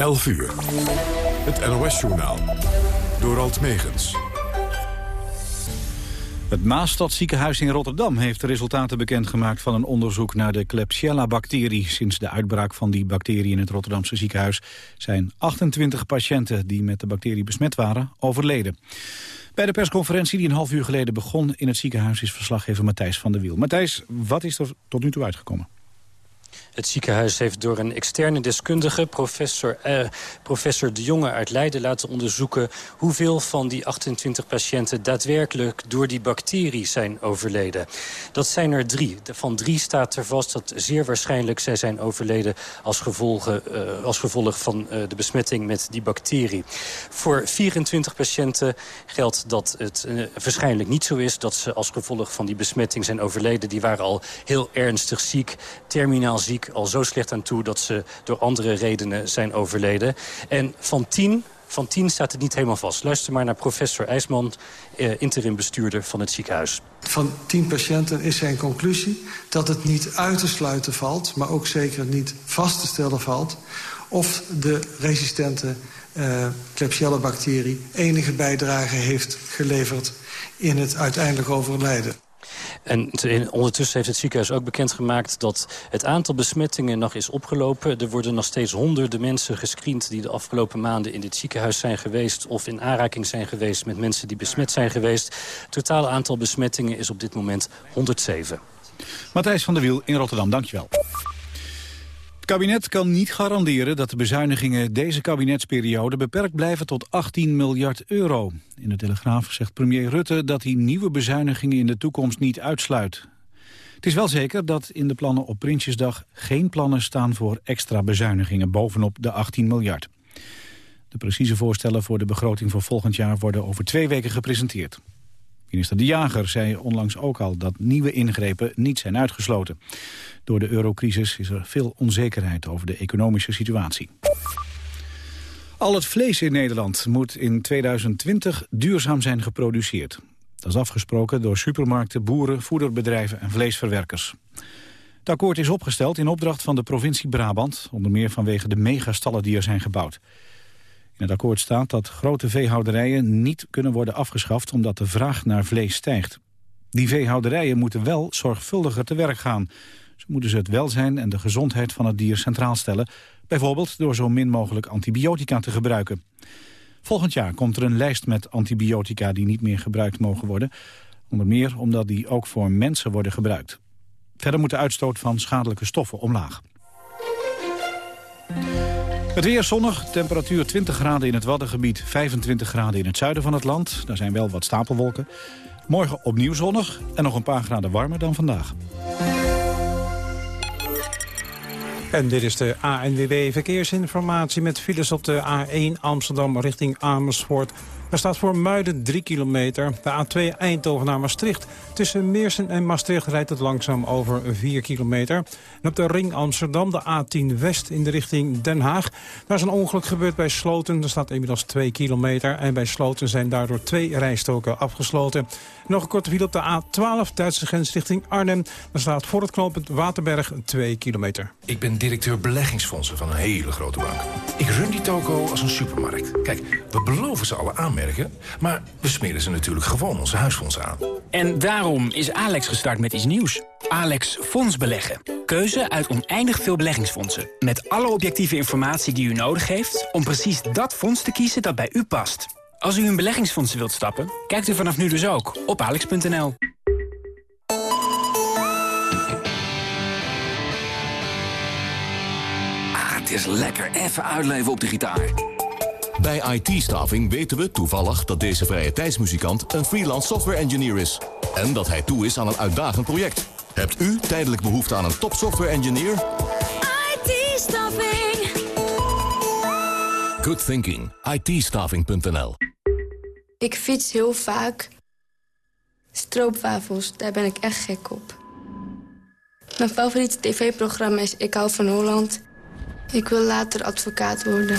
11 uur. Het NOS-journaal. Door Alt Megens. Het Maastadziekenhuis in Rotterdam heeft de resultaten bekendgemaakt van een onderzoek naar de Klebsiella-bacterie. Sinds de uitbraak van die bacterie in het Rotterdamse ziekenhuis zijn 28 patiënten die met de bacterie besmet waren overleden. Bij de persconferentie die een half uur geleden begon in het ziekenhuis is verslaggever Matthijs van der Wiel. Matthijs, wat is er tot nu toe uitgekomen? Het ziekenhuis heeft door een externe deskundige, professor, eh, professor De Jonge uit Leiden, laten onderzoeken hoeveel van die 28 patiënten daadwerkelijk door die bacterie zijn overleden. Dat zijn er drie. Van drie staat er vast dat zeer waarschijnlijk zij zijn overleden als, uh, als gevolg van uh, de besmetting met die bacterie. Voor 24 patiënten geldt dat het uh, waarschijnlijk niet zo is dat ze als gevolg van die besmetting zijn overleden. Die waren al heel ernstig ziek, terminaal ziek al zo slecht aan toe... dat ze door andere redenen zijn overleden. En van tien van tien staat het niet helemaal vast. Luister maar naar professor IJsman, eh, interim bestuurder van het ziekenhuis. Van tien patiënten is zijn conclusie dat het niet uit te sluiten valt... maar ook zeker niet vast te stellen valt... of de resistente uh, Klebsiella-bacterie enige bijdrage heeft geleverd... in het uiteindelijk overlijden. En ondertussen heeft het ziekenhuis ook bekendgemaakt... dat het aantal besmettingen nog is opgelopen. Er worden nog steeds honderden mensen gescreend... die de afgelopen maanden in dit ziekenhuis zijn geweest... of in aanraking zijn geweest met mensen die besmet zijn geweest. Het totale aantal besmettingen is op dit moment 107. Matthijs van der Wiel in Rotterdam, dankjewel. Kabinet kan niet garanderen dat de bezuinigingen deze kabinetsperiode beperkt blijven tot 18 miljard euro. In de Telegraaf zegt premier Rutte dat hij nieuwe bezuinigingen in de toekomst niet uitsluit. Het is wel zeker dat in de plannen op Prinsjesdag geen plannen staan voor extra bezuinigingen bovenop de 18 miljard. De precieze voorstellen voor de begroting voor volgend jaar worden over twee weken gepresenteerd. Minister De Jager zei onlangs ook al dat nieuwe ingrepen niet zijn uitgesloten. Door de eurocrisis is er veel onzekerheid over de economische situatie. Al het vlees in Nederland moet in 2020 duurzaam zijn geproduceerd. Dat is afgesproken door supermarkten, boeren, voederbedrijven en vleesverwerkers. Het akkoord is opgesteld in opdracht van de provincie Brabant... onder meer vanwege de megastallen die er zijn gebouwd. In het akkoord staat dat grote veehouderijen niet kunnen worden afgeschaft... omdat de vraag naar vlees stijgt. Die veehouderijen moeten wel zorgvuldiger te werk gaan. Zo moeten ze het welzijn en de gezondheid van het dier centraal stellen... bijvoorbeeld door zo min mogelijk antibiotica te gebruiken. Volgend jaar komt er een lijst met antibiotica die niet meer gebruikt mogen worden. Onder meer omdat die ook voor mensen worden gebruikt. Verder moet de uitstoot van schadelijke stoffen omlaag. Het weer zonnig, temperatuur 20 graden in het Waddengebied, 25 graden in het zuiden van het land. Daar zijn wel wat stapelwolken. Morgen opnieuw zonnig en nog een paar graden warmer dan vandaag. En dit is de ANWB Verkeersinformatie met files op de A1 Amsterdam richting Amersfoort. Er staat voor Muiden 3 kilometer. De A2 Eindhoven naar Maastricht. Tussen Meersen en Maastricht rijdt het langzaam over 4 kilometer. En op de ring Amsterdam de A10 West in de richting Den Haag. Daar is een ongeluk gebeurd bij Sloten. Er staat inmiddels 2 kilometer. En bij Sloten zijn daardoor twee rijstoken afgesloten. Nog een korte file op de A12 Duitse grens richting Arnhem. Daar staat voor het knooppunt Waterberg 2 kilometer. Ik ben directeur beleggingsfondsen van een hele grote bank. Ik run die toko als een supermarkt. Kijk, we beloven ze alle aanmerken maar we smeren ze natuurlijk gewoon onze huisfondsen aan. En daarom is Alex gestart met iets nieuws. Alex Fonds Beleggen. Keuze uit oneindig veel beleggingsfondsen. Met alle objectieve informatie die u nodig heeft... om precies dat fonds te kiezen dat bij u past. Als u in beleggingsfondsen wilt stappen, kijkt u vanaf nu dus ook op alex.nl. Ah, het is lekker even uitleven op de gitaar. Bij IT-staving weten we toevallig dat deze vrije tijdsmuzikant een freelance software engineer is. En dat hij toe is aan een uitdagend project. Hebt u tijdelijk behoefte aan een top software engineer? IT-staving. Good thinking. it Ik fiets heel vaak. Stroopwafels, daar ben ik echt gek op. Mijn favoriete tv-programma is Ik hou van Holland. Ik wil later advocaat worden.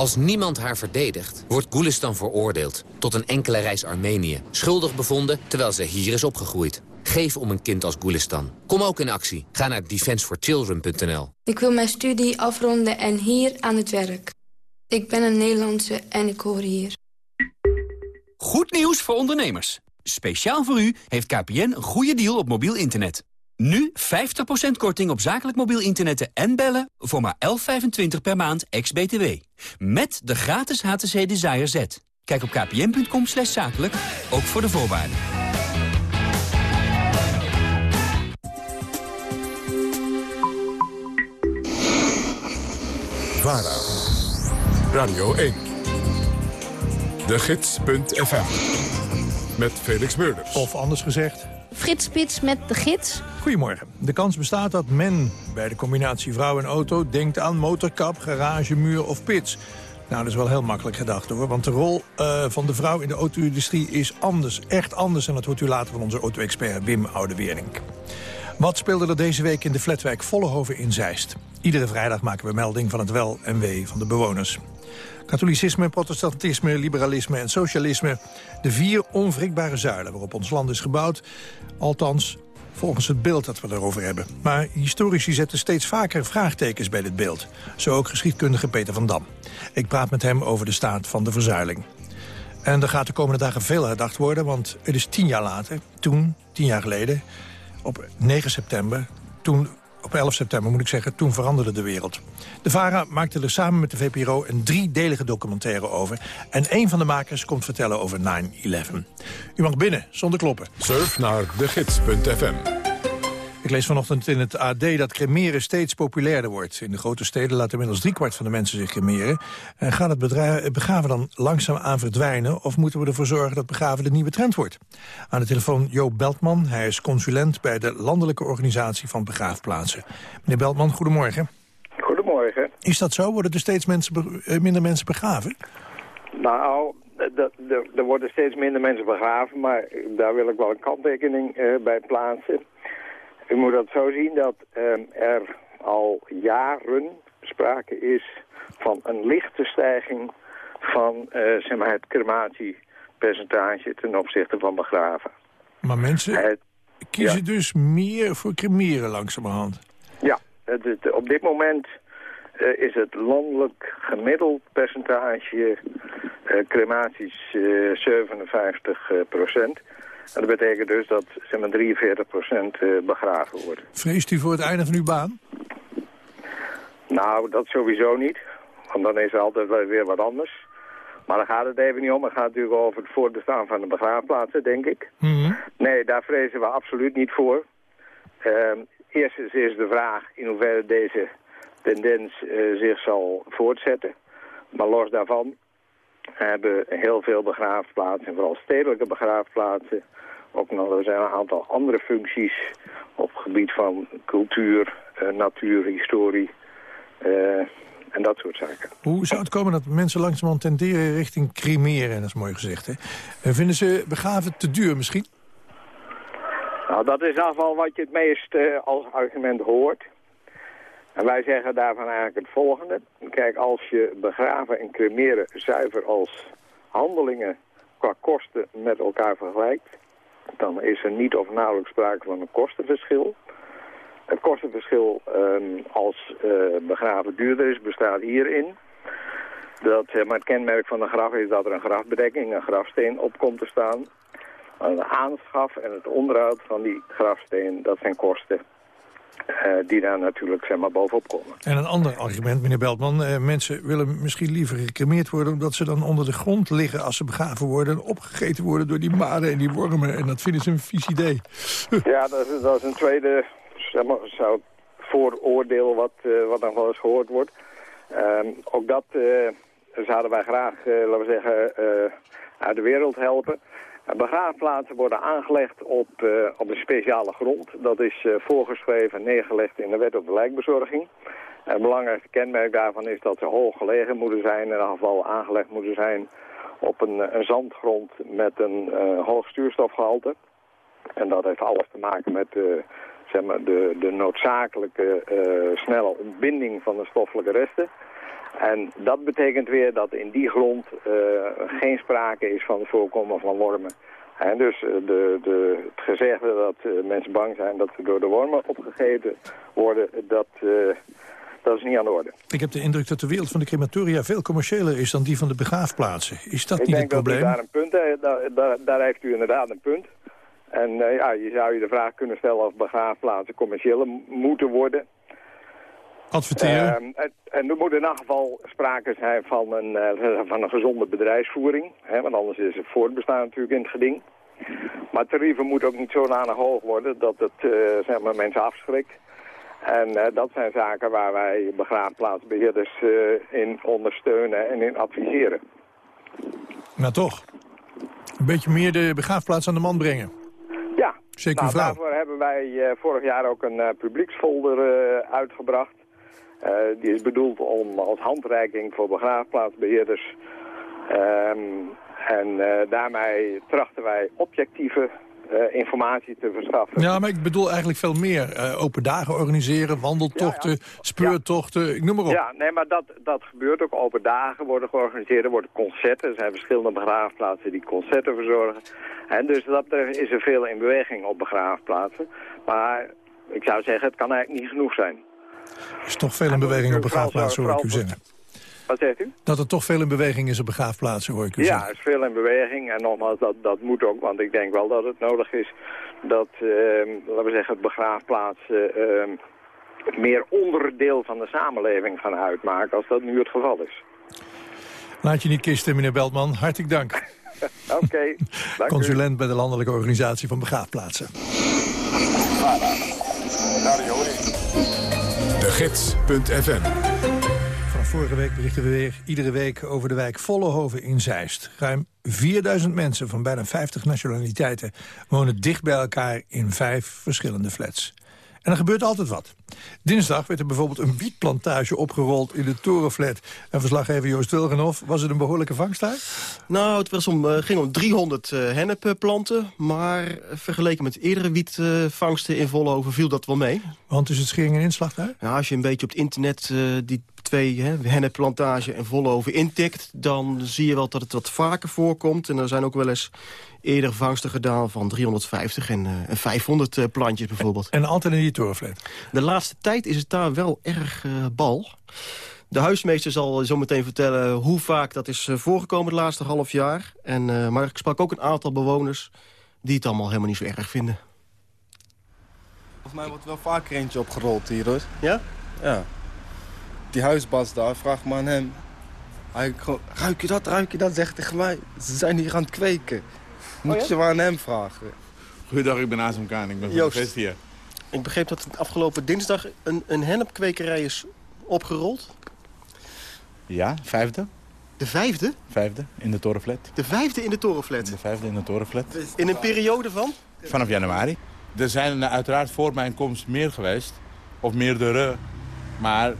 Als niemand haar verdedigt, wordt Gulistan veroordeeld tot een enkele reis Armenië. Schuldig bevonden terwijl ze hier is opgegroeid. Geef om een kind als Gulistan. Kom ook in actie. Ga naar defenseforchildren.nl. Ik wil mijn studie afronden en hier aan het werk. Ik ben een Nederlandse en ik hoor hier. Goed nieuws voor ondernemers. Speciaal voor u heeft KPN een goede deal op mobiel internet. Nu 50% korting op zakelijk mobiel internet en bellen voor maar 11,25 per maand ex-BTW. Met de gratis HTC Desire Z. Kijk op kpn.com slash zakelijk, ook voor de voorwaarden. VARA. Radio 1. De Gids.fm. Met Felix Meurders. Of anders gezegd... Frits Spits met de gids. Goedemorgen. De kans bestaat dat men bij de combinatie vrouw en auto... denkt aan motorkap, garage, muur of pits. Nou, dat is wel heel makkelijk gedacht hoor. Want de rol uh, van de vrouw in de auto-industrie is anders. Echt anders. En dat hoort u later van onze auto-expert Wim Oudewernink. Wat speelde er deze week in de flatwijk Vollehoven in Zeist? Iedere vrijdag maken we melding van het wel en wee van de bewoners. Katholicisme, protestantisme, liberalisme en socialisme. De vier onwrikbare zuilen waarop ons land is gebouwd. Althans, volgens het beeld dat we erover hebben. Maar historici zetten steeds vaker vraagtekens bij dit beeld. Zo ook geschiedkundige Peter van Dam. Ik praat met hem over de staat van de verzuiling. En er gaat de komende dagen veel herdacht worden, want het is tien jaar later, toen, tien jaar geleden, op 9 september, toen op 11 september moet ik zeggen, toen veranderde de wereld. De VARA maakte er samen met de VPRO een driedelige documentaire over. En een van de makers komt vertellen over 9-11. U mag binnen, zonder kloppen. Surf naar degids.fm. Ik lees vanochtend in het AD dat cremeren steeds populairder wordt. In de grote steden laat inmiddels driekwart van de mensen zich cremeren. En gaat het begraven dan langzaam aan verdwijnen... of moeten we ervoor zorgen dat begraven de nieuwe trend wordt? Aan de telefoon Joop Beltman. Hij is consulent bij de Landelijke Organisatie van Begraafplaatsen. Meneer Beltman, goedemorgen. Goedemorgen. Is dat zo? Worden er steeds mensen, eh, minder mensen begraven? Nou, er worden steeds minder mensen begraven... maar daar wil ik wel een kanttekening uh, bij plaatsen... U moet dat zo zien dat ehm, er al jaren sprake is van een lichte stijging van uh, zeg maar het crematiepercentage ten opzichte van begraven. Maar mensen kiezen dus meer voor cremeren langzamerhand? Ja, het, op dit moment uh, is het landelijk gemiddeld percentage uh, crematies 57 procent. En dat betekent dus dat zeg maar, 43% eh, begraven wordt. Vreest u voor het einde van uw baan? Nou, dat sowieso niet. Want dan is er altijd weer wat anders. Maar daar gaat het even niet om. Het gaat natuurlijk over het voortbestaan van de begraafplaatsen, denk ik. Mhm. Nee, daar vrezen we absoluut niet voor. Uh, eerst is de vraag in hoeverre deze tendens uh, zich zal voortzetten. Maar los daarvan hebben heel veel begraafplaatsen, vooral stedelijke begraafplaatsen, ook nog, er zijn een aantal andere functies op het gebied van cultuur, uh, natuur, historie uh, en dat soort zaken. Hoe zou het komen dat mensen langzamerhand tenderen richting cremeren? Dat is mooi gezegd, hè? En vinden ze begraven te duur misschien? Nou, dat is geval wat je het meest uh, als argument hoort. En wij zeggen daarvan eigenlijk het volgende. Kijk, als je begraven en cremeren zuiver als handelingen qua kosten met elkaar vergelijkt dan is er niet of nauwelijks sprake van een kostenverschil. Het kostenverschil um, als uh, begraven duurder is, bestaat hierin. Dat, maar het kenmerk van een graf is dat er een grafbedekking, een grafsteen op komt te staan. De aanschaf en het onderhoud van die grafsteen, dat zijn kosten die daar natuurlijk zeg maar, bovenop komen. En een ander argument, meneer Beltman. Uh, mensen willen misschien liever gecremeerd worden... omdat ze dan onder de grond liggen als ze begraven worden... en opgegeten worden door die maden en die wormen. En dat vinden ze een vies idee. ja, dat is, dat is een tweede zeg maar, zou vooroordeel wat, uh, wat nog wel eens gehoord wordt. Ehm, ook dat zouden wij graag, laten we zeggen, uit de wereld helpen. Begraafplaatsen worden aangelegd op, uh, op een speciale grond. Dat is uh, voorgeschreven en neergelegd in de wet op de lijkbezorging. het belangrijkste kenmerk daarvan is dat ze hoog gelegen moeten zijn. In ieder geval aangelegd moeten zijn op een, een zandgrond met een uh, hoog stuurstofgehalte. En dat heeft alles te maken met zeg maar de, de noodzakelijke snelle ontbinding van de stoffelijke resten. En dat betekent weer dat in die grond uh, geen sprake is van het voorkomen van wormen En dus eh, de, de, het gezegde dat uh, mensen bang zijn dat ze door de wormen opgegeten worden, dat, uh, dat is niet aan de orde. Ik heb de indruk dat de wereld van de crematoria veel commerciëler is dan die van de begraafplaatsen. Is dat niet het probleem? Ik denk dat daar een punt, daar, daar, daar, heeft u inderdaad een punt. En ja, je zou je de vraag kunnen stellen of begraafplaatsen commerciëler moeten worden. Adverteren? Uh, en, en, er moet in elk geval sprake zijn van een, uh, van een gezonde bedrijfsvoering. Hè, want anders is het voortbestaan natuurlijk in het geding. Maar tarieven moeten ook niet zodanig hoog worden dat het uh, zeg maar, mensen afschrikt. En uh, dat zijn zaken waar wij begraafplaatsbeheerders in ondersteunen en in adviseren. Nou toch, een beetje meer de begraafplaats aan de man brengen. Ja, Zeker nou, daarvoor hebben wij vorig jaar ook een publieksfolder uitgebracht. Uh, die is bedoeld om als handreiking voor begraafplaatsbeheerders. Um, en uh, daarmee trachten wij objectieve uh, informatie te verschaffen. Ja, maar ik bedoel eigenlijk veel meer. open dagen organiseren, wandeltochten, ja, ja. speurtochten, ja. ik noem maar op. Ja, nee, maar dat, dat gebeurt ook. Open dagen worden georganiseerd, er worden concerten. Er zijn verschillende begraafplaatsen die concerten verzorgen. En dus dat, er is er veel in beweging op begraafplaatsen. Maar ik zou zeggen, het kan eigenlijk niet genoeg zijn. Er is toch veel in beweging op begraafplaatsen, hoor ik u zeggen. Wat zegt u? Dat er toch veel in beweging is op begraafplaatsen, hoor ik u ja, zeggen. Ja, er is veel in beweging. En nogmaals, dat, dat moet ook, want ik denk wel dat het nodig is... dat, uh, laten we zeggen, het begraafplaatsen... Uh, meer onderdeel van de samenleving gaan uitmaken... als dat nu het geval is. Laat je niet kisten, meneer Beltman. Hartelijk dank. Oké, okay, Consulent bij de Landelijke Organisatie van Begraafplaatsen. De Gids.fm Vanaf vorige week berichten we weer iedere week over de wijk Vollenhoven in Zeist. Ruim 4000 mensen van bijna 50 nationaliteiten wonen dicht bij elkaar in vijf verschillende flats. En er gebeurt altijd wat. Dinsdag werd er bijvoorbeeld een wietplantage opgerold in de Torenflat. En verslaggever Joost Wilgenhoff, was het een behoorlijke vangst daar? Nou, het was om, uh, ging om 300 uh, hennepplanten. Maar vergeleken met eerdere wietvangsten in Vollenhoven viel dat wel mee. Want is het schering en inslag daar? Ja, als je een beetje op het internet uh, die twee hè, hennepplantage en Vollenhoven intikt... dan zie je wel dat het wat vaker voorkomt. En er zijn ook wel eens eerder vangsten gedaan van 350 en, uh, en 500 uh, plantjes bijvoorbeeld. En altijd in die torenflat? De laatste tijd is het daar wel erg uh, bal. De huismeester zal zo meteen vertellen hoe vaak dat is voorgekomen het laatste half jaar. En, maar ik sprak ook een aantal bewoners die het allemaal helemaal niet zo erg vinden. Volgens mij wordt wel vaker eentje opgerold hier hoor. Ja? Ja. Die huisbas daar, vraag maar aan hem. Hij gewoon, ruik je dat, ruik je dat, zegt tegen mij. Ze zijn hier aan het kweken. Moet oh ja? je maar aan hem vragen. Goeiedag, ik ben Azem Kaan. Ik ben van de fest hier. Ik begreep dat afgelopen dinsdag een, een hennepkwekerij is opgerold. Ja, vijfde. De vijfde? Vijfde, in de torenflat. De vijfde in de torenflat? De vijfde in de torenflat. In een periode van? Vanaf januari. Er zijn uiteraard voor mijn komst meer geweest. Of meerdere. Maar uh,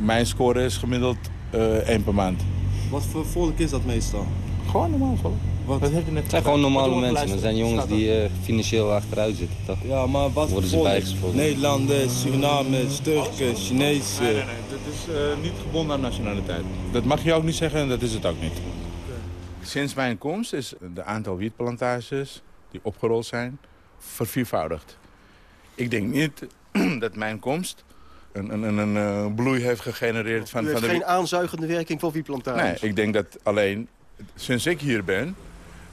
mijn score is gemiddeld uh, één per maand. Wat voor volk is dat meestal? Gewoon normaal volk. Wat? Net Het zijn gewoon normale mensen. Het zijn jongens die uh, financieel achteruit zitten, toch? Ja, maar wat Worden voor ze bijgesproken? Nederlanders, Surinamers, Turken, Chinezen. Nee, nee, nee. Dat is uh, niet gebonden aan nationaliteit. Dat mag je ook niet zeggen en dat is het ook niet. Sinds mijn komst is het aantal wietplantages die opgerold zijn verviervoudigd. Ik denk niet dat mijn komst een, een, een, een bloei heeft gegenereerd van... U heeft van de geen aanzuigende werking voor wietplantages? Nee, ik denk dat alleen sinds ik hier ben,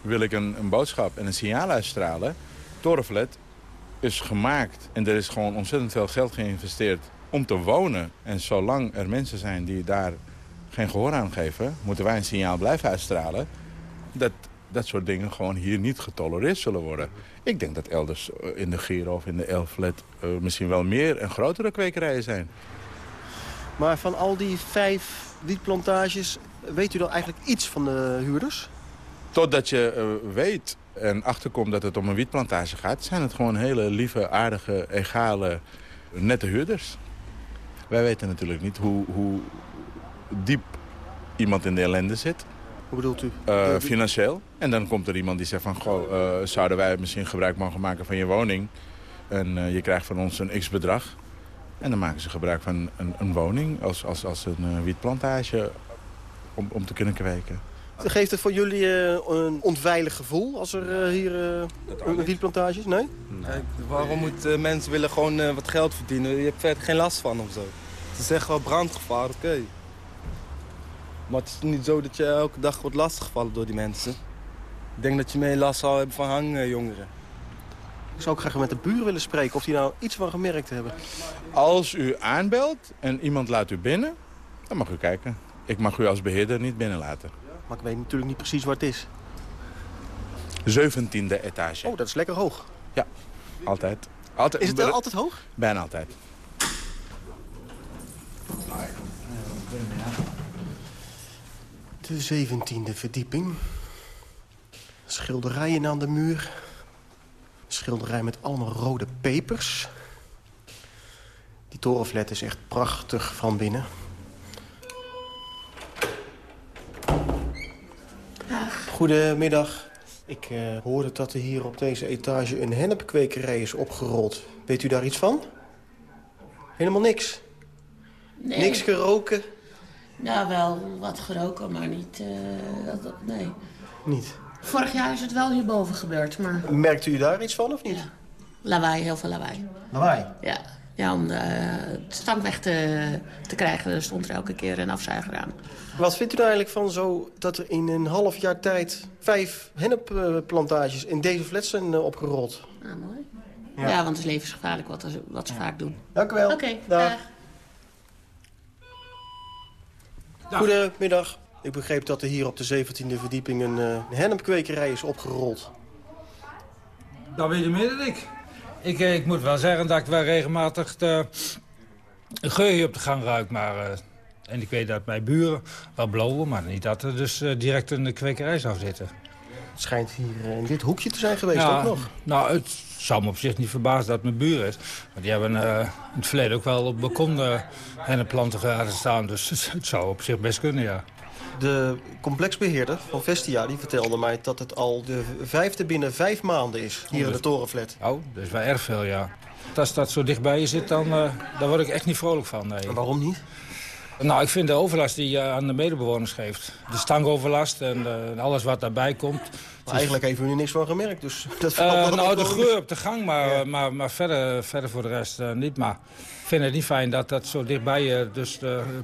wil ik een, een boodschap en een signaal uitstralen. Torenflat is gemaakt en er is gewoon ontzettend veel geld geïnvesteerd om te wonen. En zolang er mensen zijn die daar geen gehoor aan geven, moeten wij een signaal blijven uitstralen dat dat soort dingen gewoon hier niet getolereerd zullen worden. Ik denk dat elders in de Giro of in de Elflet uh, misschien wel meer en grotere kwekerijen zijn. Maar van al die vijf wietplantages, weet u dan eigenlijk iets van de huurders? Totdat je uh, weet en achterkomt dat het om een wietplantage gaat... zijn het gewoon hele lieve, aardige, egale, nette huurders. Wij weten natuurlijk niet hoe, hoe diep iemand in de ellende zit. Hoe bedoelt u? Uh, financieel. En dan komt er iemand die zegt van... Goh, uh, zouden wij misschien gebruik mogen maken van je woning? En uh, je krijgt van ons een x-bedrag. En dan maken ze gebruik van een, een woning als, als, als een wietplantage om, om te kunnen kweken. Geeft het voor jullie eh, een onveilig gevoel als er eh, hier uh, een wietplantage is? Nee? Kijk, waarom moeten mensen willen gewoon wat geld verdienen? Je hebt verder geen last van of zo. Ze zeggen wel brandgevaar, oké. Maar het is niet zo dat je elke dag wordt lastiggevallen door die mensen. Ik denk dat je meer last zou hebben van hangjongeren. Ik zou ook graag met de buren willen spreken of die nou iets van gemerkt hebben. Als u aanbelt en iemand laat u binnen, dan mag u kijken. Ik mag u als beheerder niet binnenlaten. Maar ik weet natuurlijk niet precies waar het is. 17e etage. Oh, dat is lekker hoog. Ja, altijd. altijd. Is het wel altijd hoog? Bijna altijd. De 17e verdieping. Schilderijen aan de muur. Schilderij met allemaal rode pepers. Die torenflat is echt prachtig van binnen. Goedemiddag. Ik uh, hoorde dat er hier op deze etage een hennepkwekerij is opgerold. Weet u daar iets van? Helemaal niks? Nee. Niks geroken? Ja, wel wat geroken, maar niet... Uh, dat, dat, nee. Niet? Vorig jaar is het wel hierboven gebeurd, maar... Merkt u daar iets van of niet? Ja. Lawaai, heel veel lawaai. Lawaai? Ja. Ja, om de, het stank weg te, te krijgen, er stond er elke keer een afzuiger aan. Wat vindt u nou eigenlijk van zo dat er in een half jaar tijd... vijf hennepplantages in deze flat zijn uh, opgerold? Ah, mooi. Ja. ja. want het is levensgevaarlijk wat, wat ze ja. vaak doen. Dank u wel. Oké, okay, dag. dag. Goedemiddag. Ik begreep dat er hier op de 17e verdieping een, uh, hennepkwekerij is opgerold. Dat weet je meer dan ik. Ik, ik moet wel zeggen dat ik wel regelmatig de geur hier op de gang ruik. Maar, uh, en ik weet dat mijn buren wel blowen, maar niet dat er dus uh, direct een kwekerij zou zitten. Het schijnt hier in dit hoekje te zijn geweest ja, ook nog. Nou, het zou me op zich niet verbazen dat het mijn buur is. Maar die hebben uh, in het verleden ook wel op balkon hennenplanten gehad staan. Dus het zou op zich best kunnen, ja. De complexbeheerder van Vestia die vertelde mij dat het al de vijfde binnen vijf maanden is. Hier in de torenflat. Oh, dat is wel erg veel, ja. Als dat zo dichtbij je zit, dan uh, daar word ik echt niet vrolijk van. Nee. En waarom niet? Nou, ik vind de overlast die je aan de medebewoners geeft. De stankoverlast en uh, alles wat daarbij komt. Eigenlijk heeft u er niks van gemerkt, dus dat uh, Nou, de geur op de gang, maar, ja. maar, maar verder, verder voor de rest uh, niet. Maar ik vind het niet fijn dat dat zo dichtbij je dus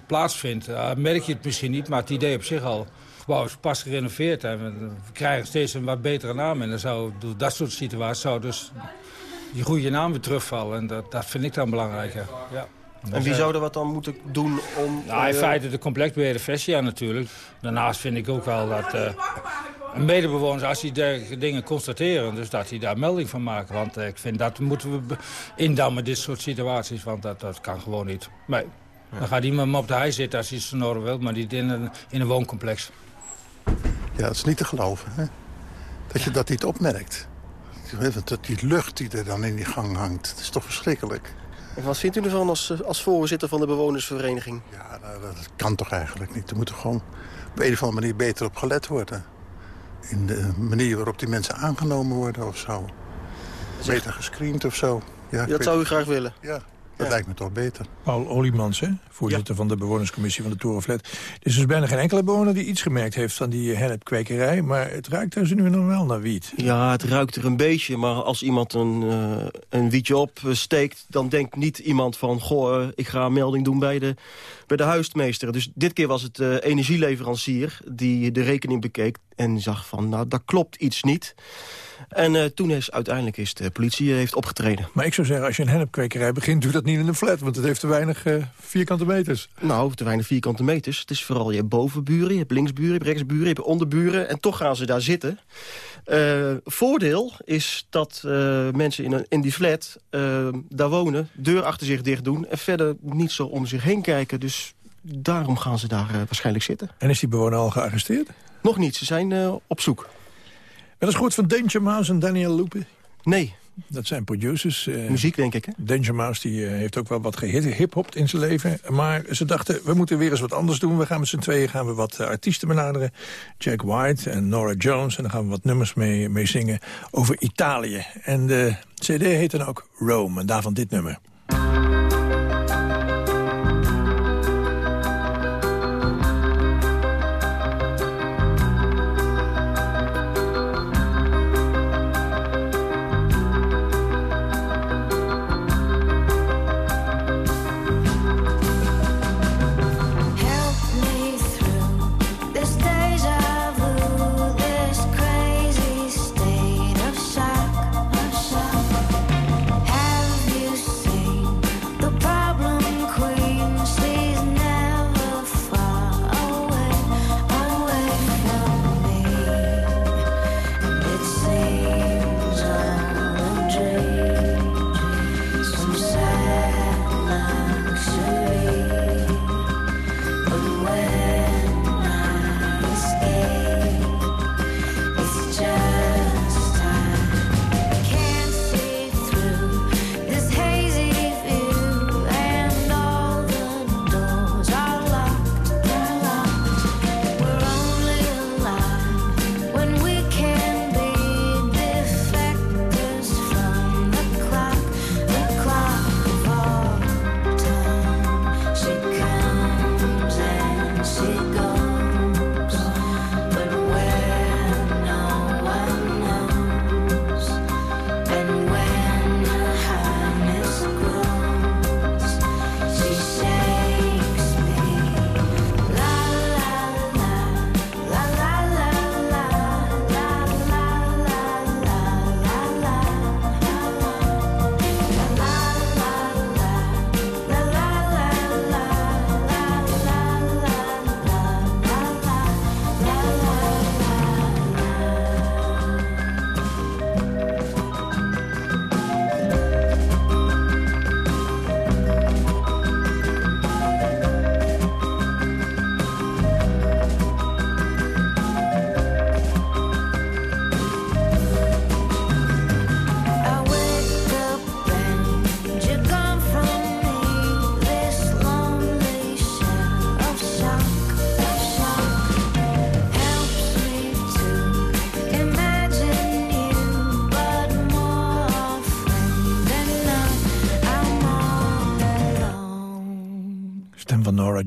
plaatsvindt. merk je het misschien niet, maar het idee op zich al. Het gebouw is pas gerenoveerd en we krijgen steeds een wat betere naam. En dan zou, door dat soort situaties zou dus die goede naam weer terugvallen. En dat, dat vind ik dan belangrijker. Ja. En wie zou er wat dan moeten doen om... Nou, in feite de complexbeheerder Vestia natuurlijk. Daarnaast vind ik ook wel dat uh, een medebewoners, als die dergelijke dingen constateren... dus dat die daar melding van maken. Want uh, ik vind dat moeten we indammen, dit soort situaties. Want dat, dat kan gewoon niet. Nee. Dan gaat iemand op de hei zitten als hij snoren wil, maar niet in een, in een wooncomplex. Ja, dat is niet te geloven, hè? Dat je dat niet opmerkt. Dat die lucht die er dan in die gang hangt, dat is toch verschrikkelijk. En wat vindt u ervan als, als voorzitter van de bewonersvereniging? Ja, nou, dat kan toch eigenlijk niet. Er moet er gewoon op een of andere manier beter op gelet worden. In de manier waarop die mensen aangenomen worden of zo. Beter gescreend of zo. Ja, dat zou u graag willen? Ja, dat lijkt me toch beter. Paul Oliemans, hè? Voorzitter ja. van de bewonerscommissie van de Torenflat. Er is dus bijna geen enkele bewoner die iets gemerkt heeft van die hennepkwekerij. Maar het ruikt er nu nog wel naar wiet. Ja, het ruikt er een beetje. Maar als iemand een, uh, een wietje opsteekt, dan denkt niet iemand van... goh, uh, ik ga een melding doen bij de, bij de huismeester. Dus dit keer was het uh, energieleverancier die de rekening bekeek... en zag van, nou, daar klopt iets niet... En uh, toen is uiteindelijk is de politie heeft opgetreden. Maar ik zou zeggen, als je een hennepkwekerij begint... doe dat niet in een flat, want het heeft te weinig uh, vierkante meters. Nou, te weinig vierkante meters. Het is vooral, je hebt bovenburen, je hebt linksburen, je hebt rechtsburen... je hebt onderburen en toch gaan ze daar zitten. Uh, voordeel is dat mensen in, een, in die flat daar wonen... deur achter zich dicht doen en verder niet zo om zich heen kijken. Dus daarom gaan ze daar waarschijnlijk zitten. En is die bewoner al gearresteerd? Nog niet, ze zijn op zoek. En dat is goed van Danger Mouse en Daniel Lupe? Nee. Dat zijn producers. Uh, Muziek, denk ik, hè? Danger Mouse die, uh, heeft ook wel wat gehip-hopt in zijn leven. Maar ze dachten, we moeten weer eens wat anders doen. We gaan met z'n tweeën gaan we wat uh, artiesten benaderen. Jack White en Nora Jones. En dan gaan we wat nummers mee, mee zingen over Italië. En de cd heet dan ook Rome. En daarvan dit nummer.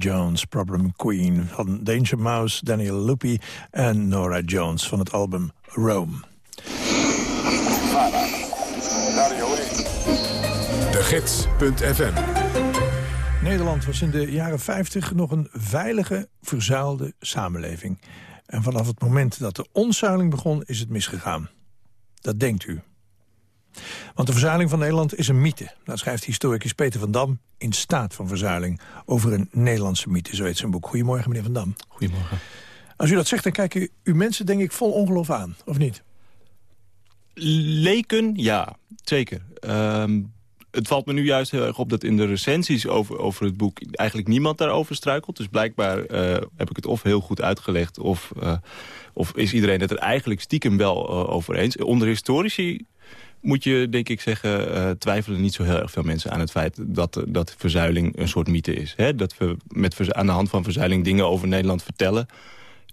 Jones, Problem Queen. Van Danger Mouse, Daniel Lupi en Nora Jones van het album Rome. De Gids.fm Nederland was in de jaren 50 nog een veilige, verzuilde samenleving. En vanaf het moment dat de onzuiling begon, is het misgegaan. Dat denkt u. Want de verzuiling van Nederland is een mythe. Dat schrijft historicus Peter van Dam in Staat van Verzuiling... over een Nederlandse mythe, zo heet zijn boek. Goedemorgen, meneer Van Dam. Goedemorgen. Als u dat zegt, dan kijken u mensen, denk ik, vol ongeloof aan, of niet? Leken, ja, zeker. Ehm, het valt me nu juist heel erg op dat in de recensies over, over het boek... eigenlijk niemand daarover struikelt. Dus blijkbaar uh, heb ik het of heel goed uitgelegd... of, uh, of is iedereen het er eigenlijk stiekem wel uh, over eens. Onder historici moet je, denk ik zeggen, twijfelen niet zo heel erg veel mensen aan het feit dat, dat verzuiling een soort mythe is. Hè? Dat we met, aan de hand van verzuiling dingen over Nederland vertellen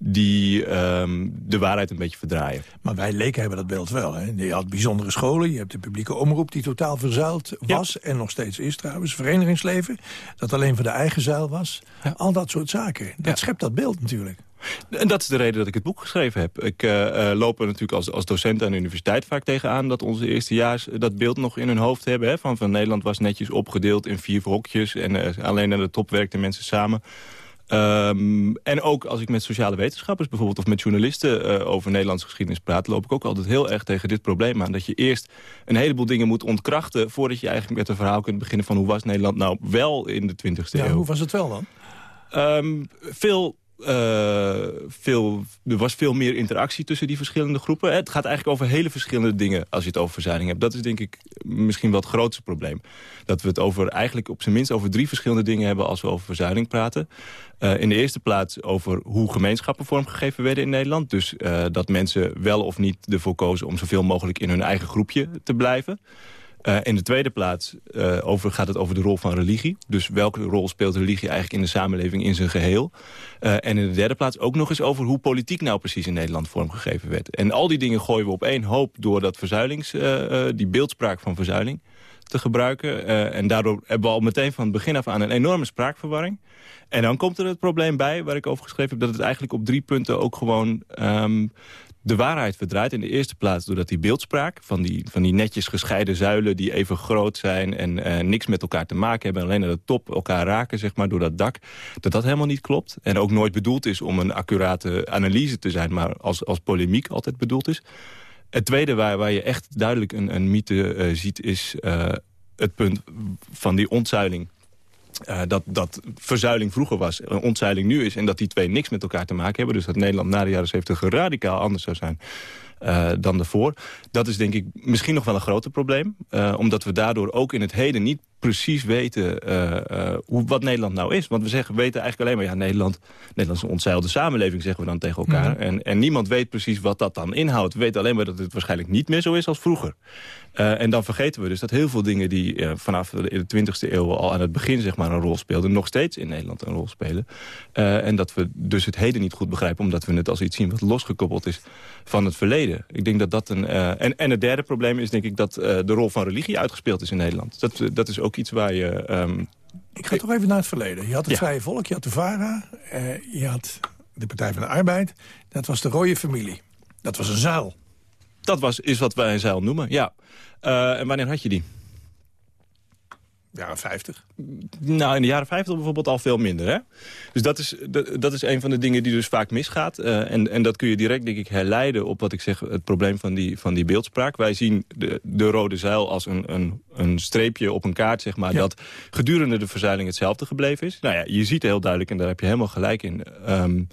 die um, de waarheid een beetje verdraaien. Maar wij leken hebben dat beeld wel. Hè? Je had bijzondere scholen, je hebt de publieke omroep... die totaal verzuild was en nog steeds is trouwens. Verenigingsleven, dat alleen voor de eigen zuil was. Ja. Al dat soort zaken. Dat schept dat beeld natuurlijk. En dat is de reden dat ik het boek geschreven heb. Ik uh, loop er natuurlijk als, als docent aan de universiteit vaak tegenaan... dat onze eerstejaars dat beeld nog in hun hoofd hebben. Hè? Van, van Nederland was netjes opgedeeld in vier hokjes... en uh, alleen aan de top werkten mensen samen... Um, en ook als ik met sociale wetenschappers bijvoorbeeld... of met journalisten uh, over Nederlandse geschiedenis praat... loop ik ook altijd heel erg tegen dit probleem aan. Dat je eerst een heleboel dingen moet ontkrachten... voordat je eigenlijk met een verhaal kunt beginnen van... hoe was Nederland nou wel in de 20e ja, eeuw. Hoe was het wel dan? Um, veel uh, veel, er was veel meer interactie tussen die verschillende groepen. Het gaat eigenlijk over hele verschillende dingen als je het over verzuiling hebt. Dat is denk ik misschien wel het grootste probleem. Dat we het over eigenlijk op zijn minst over drie verschillende dingen hebben als we over verzuiling praten. Uh, in de eerste plaats over hoe gemeenschappen vormgegeven werden in Nederland. Dus uh, dat mensen wel of niet ervoor kozen om zoveel mogelijk in hun eigen groepje te blijven. Uh, in de tweede plaats uh, over, gaat het over de rol van religie. Dus welke rol speelt religie eigenlijk in de samenleving in zijn geheel. Uh, en in de derde plaats ook nog eens over hoe politiek nou precies in Nederland vormgegeven werd. En al die dingen gooien we op één hoop door dat verzuilings, die beeldspraak van verzuiling te gebruiken. en daardoor hebben we al meteen van het begin af aan een enorme spraakverwarring. En dan komt er het probleem bij, waar ik over geschreven heb... dat het eigenlijk op drie punten ook gewoon um, de waarheid verdraait. In de eerste plaats doordat die beeldspraak van die, van die netjes gescheiden zuilen... die even groot zijn en uh, niks met elkaar te maken hebben... alleen aan de top elkaar raken, zeg maar, door dat dak... dat dat helemaal niet klopt. En ook nooit bedoeld is om een accurate analyse te zijn... maar als, als polemiek altijd bedoeld is. Het tweede waar, waar je echt duidelijk een, een mythe uh, ziet... is uh, het punt van die ontzuiling uh, dat, dat verzuiling vroeger was, ontzuiling nu is... en dat die twee niks met elkaar te maken hebben. Dus dat Nederland na de jaren 70 radicaal anders zou zijn uh, dan daarvoor. Dat is denk ik misschien nog wel een groter probleem. Uh, omdat we daardoor ook in het heden niet precies weten hoe, wat Nederland nou is. Want we zeggen, weten eigenlijk alleen maar... ja, Nederland, Nederland is een ontzeilde samenleving, zeggen we dan tegen elkaar. -hmm. en, en niemand weet precies wat dat dan inhoudt. We weten alleen maar dat het waarschijnlijk niet meer zo is als vroeger. Uh, en dan vergeten we dus dat heel veel dingen die uh, vanaf de 20e eeuw... al aan het begin zeg maar, een rol speelden... nog steeds in Nederland een rol spelen. Uh, en dat we dus het heden niet goed begrijpen... omdat we het als iets zien wat losgekoppeld is van het verleden. Ik denk dat dat een... en, en het derde probleem is denk ik dat de rol van religie uitgespeeld is in Nederland. Dat, dat is ook iets waar je... Um, ik ga toch even naar het verleden. Je had het ja. Vrije Volk, je had de VARA, je had de Partij van de Arbeid. Dat was de rode familie. Dat was een zuil. Dat was, is wat wij een zuil noemen, ja. Uh, en wanneer had je die? Jaren 50? Nou, in de jaren 50 bijvoorbeeld al veel minder. Hè? Dus dat is, dat, dat is een van de dingen die dus vaak misgaat. Uh, en, en dat kun je direct, denk ik, herleiden op wat ik zeg... het probleem van die, van die beeldspraak. Wij zien de, de rode zuil als een, een, een streepje op een kaart, zeg maar... Ja. dat gedurende de verzuiling hetzelfde gebleven is. Nou ja, je ziet heel duidelijk, en daar heb je helemaal gelijk in... Um,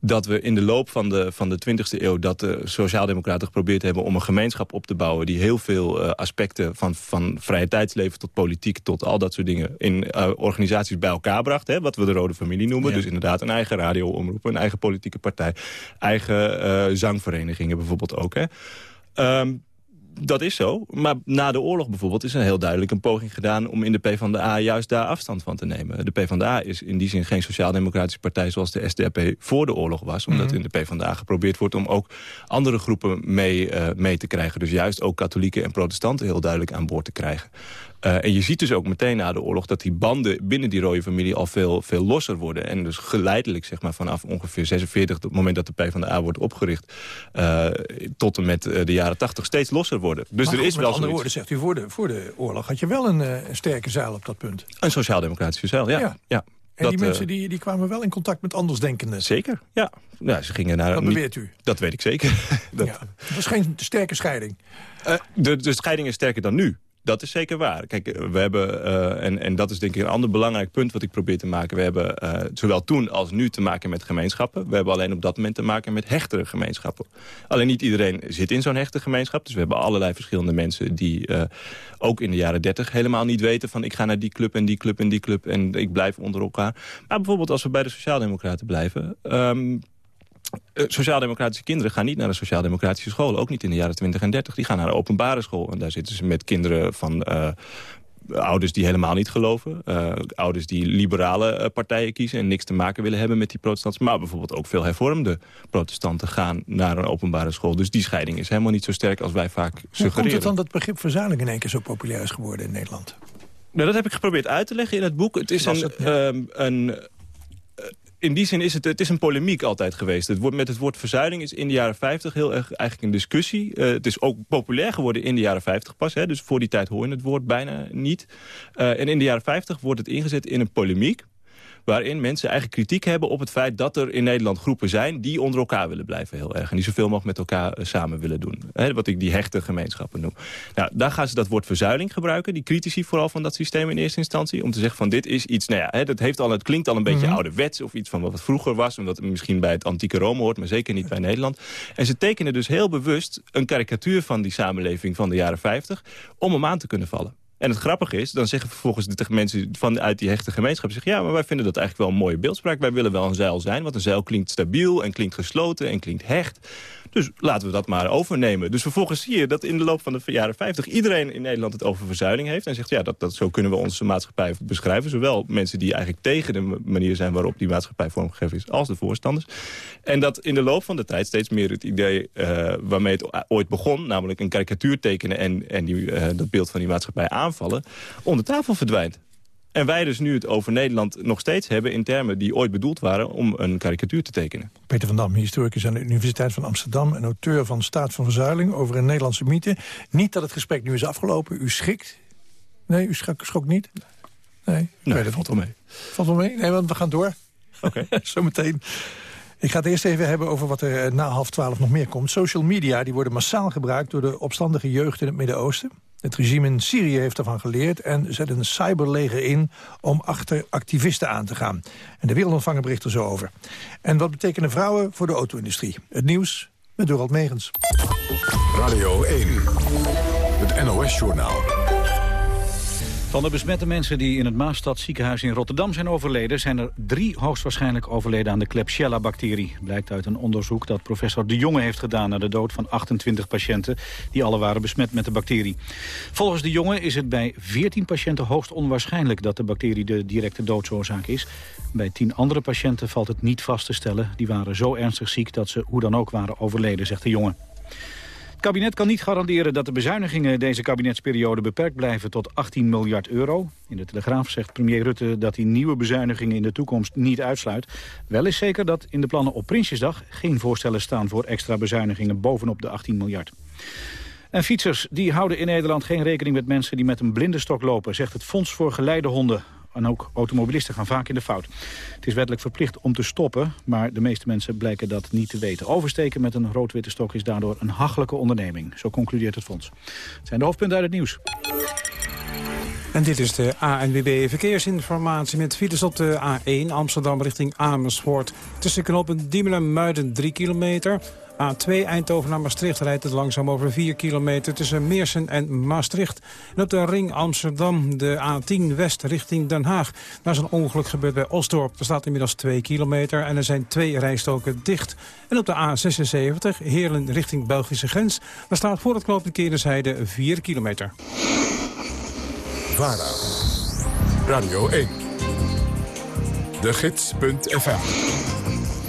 dat we in de loop van de, van de 20e eeuw... dat de Sociaaldemocraten geprobeerd hebben om een gemeenschap op te bouwen... die heel veel uh, aspecten van, van vrije tijdsleven tot politiek... tot al dat soort dingen in uh, organisaties bij elkaar bracht. Hè, wat we de Rode Familie noemen. Ja. Dus inderdaad een eigen radioomroep, een eigen politieke partij... eigen uh, zangverenigingen bijvoorbeeld ook. Hè. Um, dat is zo. Maar na de oorlog bijvoorbeeld is er heel duidelijk een poging gedaan... om in de PvdA juist daar afstand van te nemen. De PvdA is in die zin geen sociaal-democratische partij... zoals de SDAP voor de oorlog was. Omdat mm -hmm. in de PvdA geprobeerd wordt om ook andere groepen mee, uh, mee te krijgen. Dus juist ook katholieken en protestanten heel duidelijk aan boord te krijgen. Eh, en je ziet dus ook meteen na de oorlog dat die banden binnen die rode familie al veel, veel losser worden. En dus geleidelijk, zeg maar, vanaf ongeveer 46, op het moment dat de PvdA wordt opgericht, uh, tot en met de jaren 80 steeds losser worden. Dus er is met wel andere woorden zegt u, voor de, voor de oorlog had je wel een, een sterke zeil op dat punt. Een sociaal-democratische zeil, ja. ja. ja. En dat, die mensen die, die kwamen wel in contact met andersdenkenden. Zeker, ja. ja ze gingen naar, dat beweert u? Dat weet ik zeker. dat, ja. dat was geen sterke scheiding. Uh, de, de scheiding is sterker dan nu. Dat is zeker waar. Kijk, we hebben, uh, en, en dat is denk ik een ander belangrijk punt wat ik probeer te maken. We hebben uh, zowel toen als nu te maken met gemeenschappen. We hebben alleen op dat moment te maken met hechtere gemeenschappen. Alleen niet iedereen zit in zo'n hechte gemeenschap. Dus we hebben allerlei verschillende mensen die ook in de jaren dertig helemaal niet weten van ik ga naar die club en die club en die club en ik blijf onder elkaar. Maar bijvoorbeeld als we bij de Sociaaldemocraten blijven... Uh, Sociaal-democratische kinderen gaan niet naar een sociaal-democratische school. Ook niet in de jaren 20 en 30. Die gaan naar een openbare school. En daar zitten ze met kinderen van uh, ouders die helemaal niet geloven. Uh, ouders die liberale partijen kiezen en niks te maken willen hebben met die protestanten. Maar bijvoorbeeld ook veel hervormde protestanten gaan naar een openbare school. Dus die scheiding is helemaal niet zo sterk als wij vaak suggereren. Hoe komt het dan dat begrip verzuiling in één keer zo populair is geworden in Nederland? Nou, dat heb ik geprobeerd uit te leggen in het boek. Het is een, het, ja. um, een in die zin is het, het is een polemiek altijd geweest. Het woord, met het woord verzuiling is in de jaren 50 heel erg eigenlijk een discussie. Uh, het is ook populair geworden in de jaren 50 pas. Hè, dus voor die tijd hoor je het woord bijna niet. Uh, en in de jaren 50 wordt het ingezet in een polemiek waarin mensen eigenlijk kritiek hebben op het feit dat er in Nederland groepen zijn die onder elkaar willen blijven heel erg. En die zoveel mogelijk met elkaar uh, samen willen doen. He, wat ik die hechte gemeenschappen noem. Nou, daar gaan ze dat woord verzuiling gebruiken. Die critici vooral van dat systeem in eerste instantie. Om te zeggen van dit is iets, nou ja, he, dat heeft al, het klinkt al een beetje mm -hmm. ouderwets. Of iets van wat het vroeger was. Omdat het misschien bij het antieke Rome hoort. Maar zeker niet bij Nederland. En ze tekenen dus heel bewust een karikatuur van die samenleving van de jaren 50. Om hem aan te kunnen vallen. En het grappige is, dan zeggen vervolgens de mensen vanuit die hechte gemeenschap... Zeggen, ja, maar wij vinden dat eigenlijk wel een mooie beeldspraak. Wij willen wel een zeil zijn, want een zeil klinkt stabiel en klinkt gesloten en klinkt hecht. Dus laten we dat maar overnemen. Dus vervolgens zie je dat in de loop van de jaren 50... iedereen in Nederland het over verzuiling heeft. En zegt, ja, dat, dat, zo kunnen we onze maatschappij beschrijven. Zowel mensen die eigenlijk tegen de manier zijn... waarop die maatschappij vormgegeven is, als de voorstanders. En dat in de loop van de tijd steeds meer het idee... Uh, waarmee het ooit begon, namelijk een karikatuur tekenen... en, en die, uh, dat beeld van die maatschappij aanvallen, onder tafel verdwijnt. En wij dus nu het over Nederland nog steeds hebben... in termen die ooit bedoeld waren om een karikatuur te tekenen. Peter van Dam, historicus aan de Universiteit van Amsterdam... en auteur van Staat van Verzuiling over een Nederlandse mythe. Niet dat het gesprek nu is afgelopen. U schikt? Nee, u schrok, schrok niet? Nee, nee dat valt wel mee. Valt wel mee? Nee, want we gaan door. Oké. Okay. Zometeen. Ik ga het eerst even hebben over wat er na half twaalf nog meer komt. Social media die worden massaal gebruikt door de opstandige jeugd in het Midden-Oosten. Het regime in Syrië heeft ervan geleerd en zet een cyberleger in om achter activisten aan te gaan. En de wereldontvanger bericht er zo over. En wat betekenen vrouwen voor de auto-industrie? Het nieuws met Dorald Megens. Radio 1, het NOS-journaal. Van de besmette mensen die in het Maastad ziekenhuis in Rotterdam zijn overleden... zijn er drie hoogstwaarschijnlijk overleden aan de Klebsiella-bacterie. Blijkt uit een onderzoek dat professor De Jonge heeft gedaan... naar de dood van 28 patiënten die alle waren besmet met de bacterie. Volgens De Jonge is het bij 14 patiënten hoogst onwaarschijnlijk... dat de bacterie de directe doodsoorzaak is. Bij 10 andere patiënten valt het niet vast te stellen. Die waren zo ernstig ziek dat ze hoe dan ook waren overleden, zegt De Jonge. Kabinet kan niet garanderen dat de bezuinigingen deze kabinetsperiode beperkt blijven tot 18 miljard euro. In de Telegraaf zegt premier Rutte dat hij nieuwe bezuinigingen in de toekomst niet uitsluit. Wel is zeker dat in de plannen op Prinsjesdag geen voorstellen staan voor extra bezuinigingen bovenop de 18 miljard. En fietsers die houden in Nederland geen rekening met mensen die met een blinde stok lopen, zegt het Fonds voor Geleidehonden. En ook automobilisten gaan vaak in de fout. Het is wettelijk verplicht om te stoppen, maar de meeste mensen blijken dat niet te weten. Oversteken met een rood-witte stok is daardoor een hachelijke onderneming. Zo concludeert het fonds. Het zijn de hoofdpunten uit het nieuws. En dit is de ANWB Verkeersinformatie met files op de A1 Amsterdam richting Amersfoort. Tussen knopen Diemen en Muiden 3 kilometer... A2 Eindhoven naar Maastricht rijdt het langzaam over 4 kilometer tussen Meersen en Maastricht. En op de ring Amsterdam, de A10 West richting Den Haag. Daar is een ongeluk gebeurd bij Osdorp. Er staat inmiddels 2 kilometer en er zijn twee rijstoken dicht. En op de A76 Heerlen richting Belgische grens. Daar staat voor het knooppunt Keerdenzijde 4 kilometer. VARA, Radio 1, de gids.fm,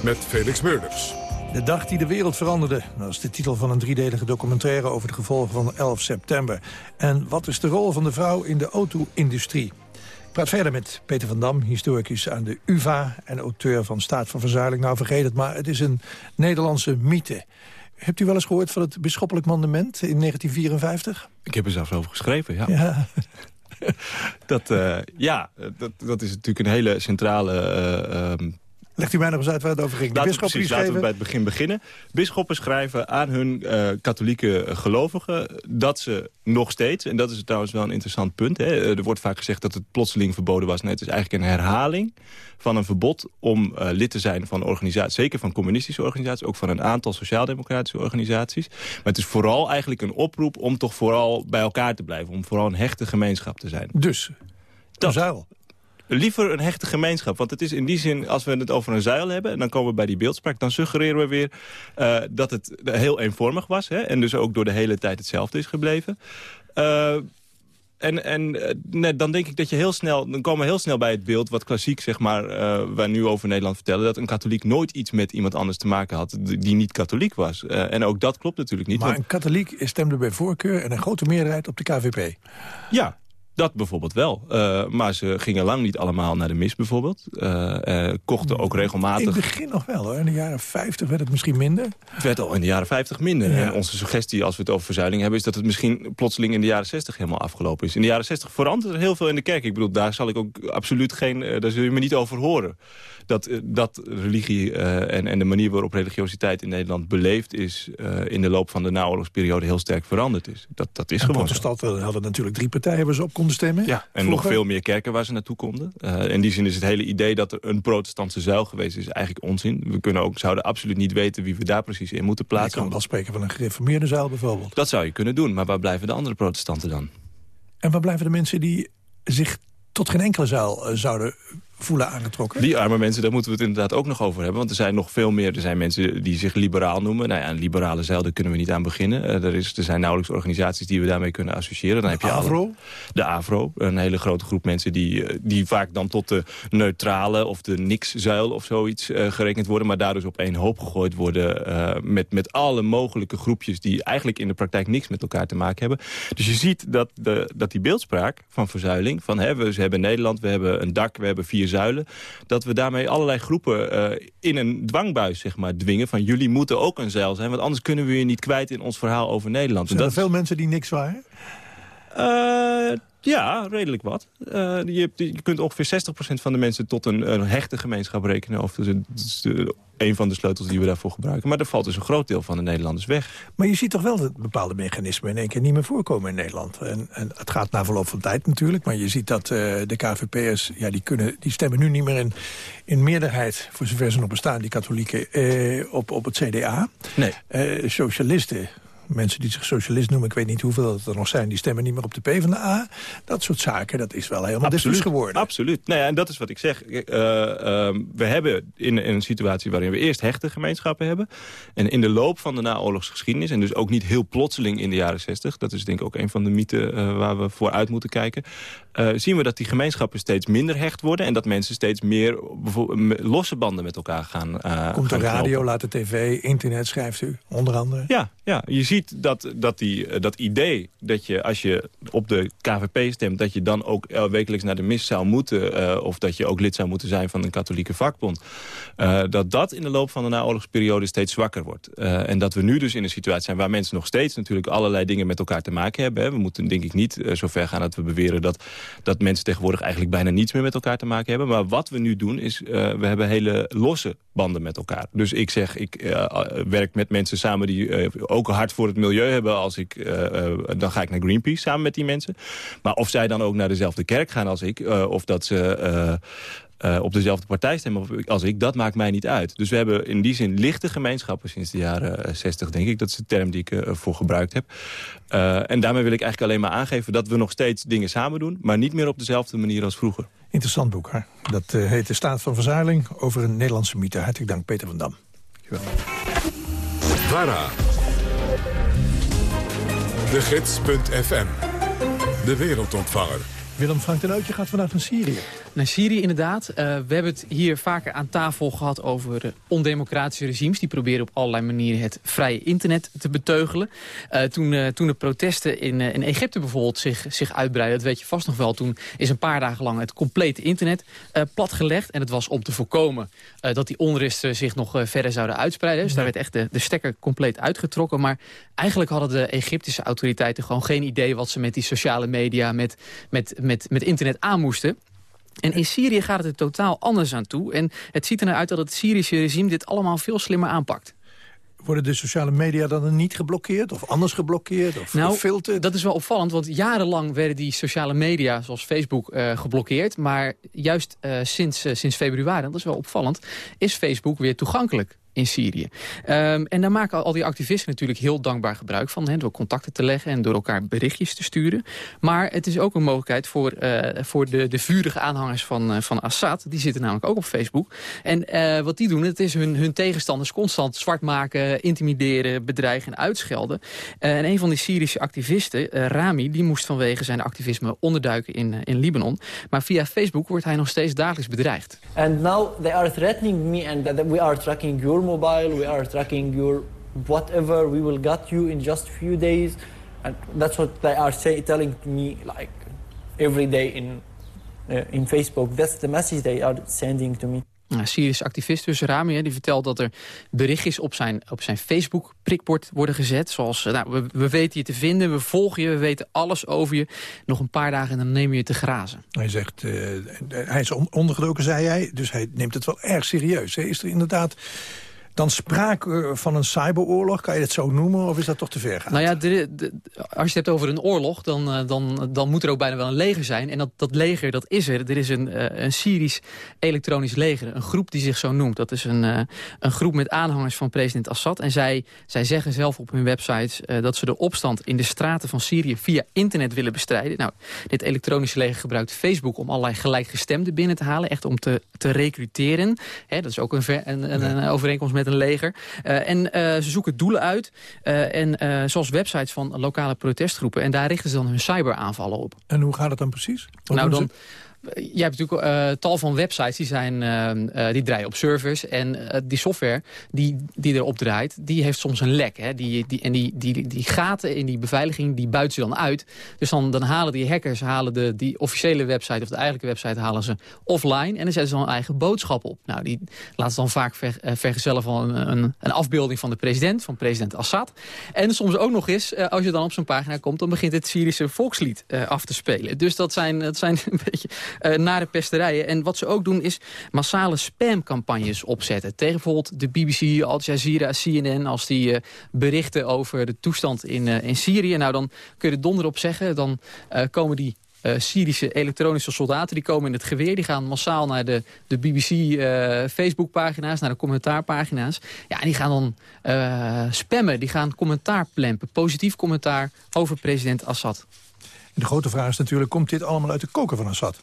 met Felix Meurders. De dag die de wereld veranderde. Dat is de titel van een driedelige documentaire over de gevolgen van 11 september. En wat is de rol van de vrouw in de auto-industrie? Ik praat verder met Peter van Dam, historicus aan de UvA... en auteur van Staat van Verzuiling. Nou, vergeet het maar, het is een Nederlandse mythe. Hebt u wel eens gehoord van het bisschoppelijk mandement in 1954? Ik heb er zelfs over geschreven, ja. Ja. dat, uh, ja, dat, dat is natuurlijk een hele centrale... Uh, um Legt u mij nog eens uit waar het over ging. De laten, precies, laten we bij het begin beginnen. Bisschoppen schrijven aan hun uh, katholieke gelovigen dat ze nog steeds... en dat is trouwens wel een interessant punt... Hè, er wordt vaak gezegd dat het plotseling verboden was. Nee, het is eigenlijk een herhaling van een verbod om uh, lid te zijn van organisaties. Zeker van communistische organisaties, ook van een aantal sociaal-democratische organisaties. Maar het is vooral eigenlijk een oproep om toch vooral bij elkaar te blijven. Om vooral een hechte gemeenschap te zijn. Dus, dat. Liever een hechte gemeenschap. Want het is in die zin, als we het over een zuil hebben... en dan komen we bij die beeldspraak... dan suggereren we weer uh, dat het heel eenvormig was... Hè, en dus ook door de hele tijd hetzelfde is gebleven. Uh, en, en nee, dan denk ik dat je heel snel... dan komen we heel snel bij het beeld wat klassiek, zeg maar... Uh, wij nu over Nederland vertellen... dat een katholiek nooit iets met iemand anders te maken had... die niet katholiek was. Uh, en ook dat klopt natuurlijk niet. Maar want... een katholiek stemde bij voorkeur... en een grote meerderheid op de KVP. Ja, dat bijvoorbeeld wel. Uh, maar ze gingen lang niet allemaal naar de mis bijvoorbeeld. Uh, uh, kochten ook regelmatig... In het begin nog wel hoor. In de jaren 50 werd het misschien minder. Het werd al in de jaren 50 minder. Ja. En onze suggestie als we het over verzuiling hebben... is dat het misschien plotseling in de jaren 60 helemaal afgelopen is. In de jaren 60 verandert er heel veel in de kerk. Ik bedoel, daar zal ik ook absoluut geen... daar zul je me niet over horen. Dat, dat religie en, en de manier waarop religiositeit in Nederland beleefd is... in de loop van de naoorlogsperiode heel sterk veranderd is. Dat, dat is en gewoon protestanten hadden natuurlijk drie partijen waar ze op konden stemmen. Ja, en nog veel meer kerken waar ze naartoe konden. In die zin is het hele idee dat er een protestantse zuil geweest is eigenlijk onzin. We kunnen ook, zouden absoluut niet weten wie we daar precies in moeten plaatsen. Je kan wel spreken van een gereformeerde zuil bijvoorbeeld. Dat zou je kunnen doen, maar waar blijven de andere protestanten dan? En waar blijven de mensen die zich tot geen enkele zuil zouden voelen aangetrokken? Die arme mensen, daar moeten we het inderdaad ook nog over hebben. Want er zijn nog veel meer. Er zijn mensen die zich liberaal noemen. Nou ja, een liberale zeil, daar kunnen we niet aan beginnen. Uh, er, is, er zijn nauwelijks organisaties die we daarmee kunnen associëren. Dan heb je AVRO? Alle, de AVRO, een hele grote groep mensen die, die vaak dan tot de neutrale of de niks-zuil of zoiets uh, gerekend worden. Maar daar dus op één hoop gegooid worden uh, met, met alle mogelijke groepjes die eigenlijk in de praktijk niks met elkaar te maken hebben. Dus je ziet dat, de, dat die beeldspraak van verzuiling, van hè, we hebben Nederland, we hebben een dak, we hebben vier zuilen. Dat we daarmee allerlei groepen uh, in een dwangbuis zeg maar, dwingen. Van jullie moeten ook een zeil zijn. Want anders kunnen we je niet kwijt in ons verhaal over Nederland. Zijn er veel mensen die niks waren? Uh, ja, redelijk wat. Uh, je, je, kunt ongeveer 60% van de mensen tot een, een hechte gemeenschap rekenen. Of de, een van de sleutels die we daarvoor gebruiken. Maar er valt dus een groot deel van de Nederlanders weg. Maar je ziet toch wel dat bepaalde mechanismen in één keer niet meer voorkomen in Nederland. En, en het gaat na verloop van tijd natuurlijk. Maar je ziet dat uh, de KVP'ers, ja, die, kunnen, die stemmen nu niet meer in, in meerderheid... voor zover ze nog bestaan, die katholieken, uh, op, op het CDA. Nee. Socialisten mensen die zich socialist noemen... ik weet niet hoeveel er nog zijn, die stemmen niet meer op de PvdA. Dat soort zaken, dat is wel helemaal discussie geworden. Absoluut. Nou ja, en dat is wat ik zeg. Uh, uh, we hebben in, in, een situatie waarin we eerst hechte gemeenschappen hebben... en in de loop van de naoorlogsgeschiedenis... en dus ook niet heel plotseling in de jaren 60... dat is denk ik ook een van de mythen uh, waar we voor uit moeten kijken... zien we dat die gemeenschappen steeds minder hecht worden... en dat mensen steeds meer losse banden met elkaar gaan Komt de radio, laat de tv, internet, schrijft u, onder andere? Ja, ja je ziet dat, dat, die, dat idee dat je als je op de KVP stemt... dat je dan ook wekelijks naar de mis zou moeten... Uh, of dat je ook lid zou moeten zijn van een katholieke vakbond... Uh, dat dat in de loop van de naoorlogsperiode steeds zwakker wordt. En dat we nu dus in een situatie zijn waar mensen nog steeds... natuurlijk allerlei dingen met elkaar te maken hebben. We moeten denk ik niet zo ver gaan dat we beweren... Dat, dat mensen tegenwoordig eigenlijk bijna niets meer met elkaar te maken hebben. Maar wat we nu doen is, we hebben hele losse banden met elkaar. Dus ik zeg, ik werk met mensen samen die ook hard voor het milieu hebben als ik... Uh, dan ga ik naar Greenpeace samen met die mensen. Maar of zij dan ook naar dezelfde kerk gaan als ik... Uh, of dat ze... Uh, op dezelfde partij stemmen als ik, dat maakt mij niet uit. Dus we hebben in die zin lichte gemeenschappen sinds de jaren 60, denk ik. Dat is de term die ik uh, voor gebruikt heb. Uh, en daarmee wil ik eigenlijk alleen maar aangeven dat we nog steeds dingen samen doen... maar niet meer op dezelfde manier als vroeger. Interessant boek, hè? Dat heet De Staat van Verzuiling over een Nederlandse mythe. Hartelijk dank, Peter van Dam. Dankjewel. VARA de Gids.fm. De wereldontvanger. Willem Frank de Uitje gaat vandaag naar Syrië. Naar Syrië inderdaad. Uh, we hebben het hier vaker aan tafel gehad over uh, ondemocratische regimes. Die proberen op allerlei manieren het vrije internet te beteugelen. Uh, toen, toen de protesten in, in Egypte bijvoorbeeld zich, zich uitbreiden, dat weet je vast nog wel. Toen is een paar dagen lang het complete internet platgelegd. En het was om te voorkomen dat die onrusten zich nog verder zouden uitspreiden. Dus daar werd echt de, de stekker compleet uitgetrokken. Maar eigenlijk hadden de Egyptische autoriteiten gewoon geen idee wat ze met die sociale media, met, met, met, met internet aan moesten. En in Syrië gaat het er totaal anders aan toe. En het ziet er naar uit dat het Syrische regime dit allemaal veel slimmer aanpakt. Worden de sociale media dan niet geblokkeerd? Of anders geblokkeerd? Of nou, gefilterd? dat is wel opvallend. Want jarenlang werden die sociale media, zoals Facebook, uh, geblokkeerd. Maar juist uh, sinds, uh, sinds februari, dat is wel opvallend... is Facebook weer toegankelijk in Syrië. Um, en daar maken al die activisten natuurlijk heel dankbaar gebruik van... Door contacten te leggen en door elkaar berichtjes te sturen. Maar het is ook een mogelijkheid voor, uh, voor de, de vurige aanhangers van, uh, van Assad. Die zitten namelijk ook op Facebook. En uh, wat die doen, het is hun, hun tegenstanders constant zwart maken... intimideren, bedreigen en uitschelden. en een van die Syrische activisten, Rami... die moest vanwege zijn activisme onderduiken in, in Libanon. Maar via Facebook wordt hij nog steeds dagelijks bedreigd. And now they are threatening me and that we are tracking your mobile, we are tracking your whatever, we will get you in just a few days. And that's what they are say, telling me like every day in, uh, in Facebook. That's the message they are sending to me. Nou, Syrische activist dus Rami die vertelt dat er berichtjes op zijn, op zijn Facebook-prikbord worden gezet. Zoals, nou, we, we weten je te vinden, we volgen je, we weten alles over je. Nog een paar dagen en dan nemen we je te grazen. Hij zegt, uh, hij is ondergedoken, zei hij, dus hij neemt het wel erg serieus. Hè? Is er inderdaad dan sprake van een cyberoorlog? Kan je het zo noemen of is dat toch te ver gaan? Nou ja, de, de, als je het hebt over een oorlog, dan, dan, dan moet er ook bijna wel een leger zijn. En dat, dat leger, dat is er. Er is een, een Syrisch elektronisch leger, een groep die zich zo noemt. Dat is een, een groep met aanhangers van president Assad. En zij, zij zeggen zelf op hun websites dat ze de opstand in de straten van Syrië via internet willen bestrijden. Nou, dit elektronische leger gebruikt Facebook om allerlei gelijkgestemden binnen te halen. Echt om te, te recruteren. dat is ook een, een, een, een overeenkomst met een leger. Uh, en uh, ze zoeken doelen uit. Uh, en zoals websites van lokale protestgroepen. En daar richten ze dan hun cyberaanvallen op. En hoe gaat het dan precies? Wat nou, dan... Je hebt natuurlijk uh, tal van websites die, zijn, uh, uh, die draaien op servers. En die software die, die erop draait, die heeft soms een lek. Hè? Die, die, en die, die, die gaten in die beveiliging, die buiten ze dan uit. Dus dan, dan halen die hackers halen de, die officiële website of de eigenlijke website halen ze offline. En dan zetten ze dan een eigen boodschap op. Nou, die laten ze dan vaak ver, vergezellen van een, een, een, afbeelding van de president, van president Assad. En soms ook nog eens, als je dan op zo'n pagina komt, dan begint het Syrische volkslied af te spelen. Dus dat zijn, dat zijn een beetje uh, nare pesterijen. En wat ze ook doen is massale spamcampagnes opzetten. Tegen bijvoorbeeld de BBC, Al Jazeera, CNN... als die uh, berichten over de toestand in, uh, in Syrië. Nou, dan kun je er donder op zeggen. Dan komen die Syrische elektronische soldaten. Die komen in het geweer. Die gaan massaal naar de, de BBC uh, Facebookpagina's, naar de commentaarpagina's. Ja, en die gaan dan spammen. Die gaan commentaar plempen. Positief commentaar over president Assad. De grote vraag is natuurlijk, komt dit allemaal uit de koker van Assad?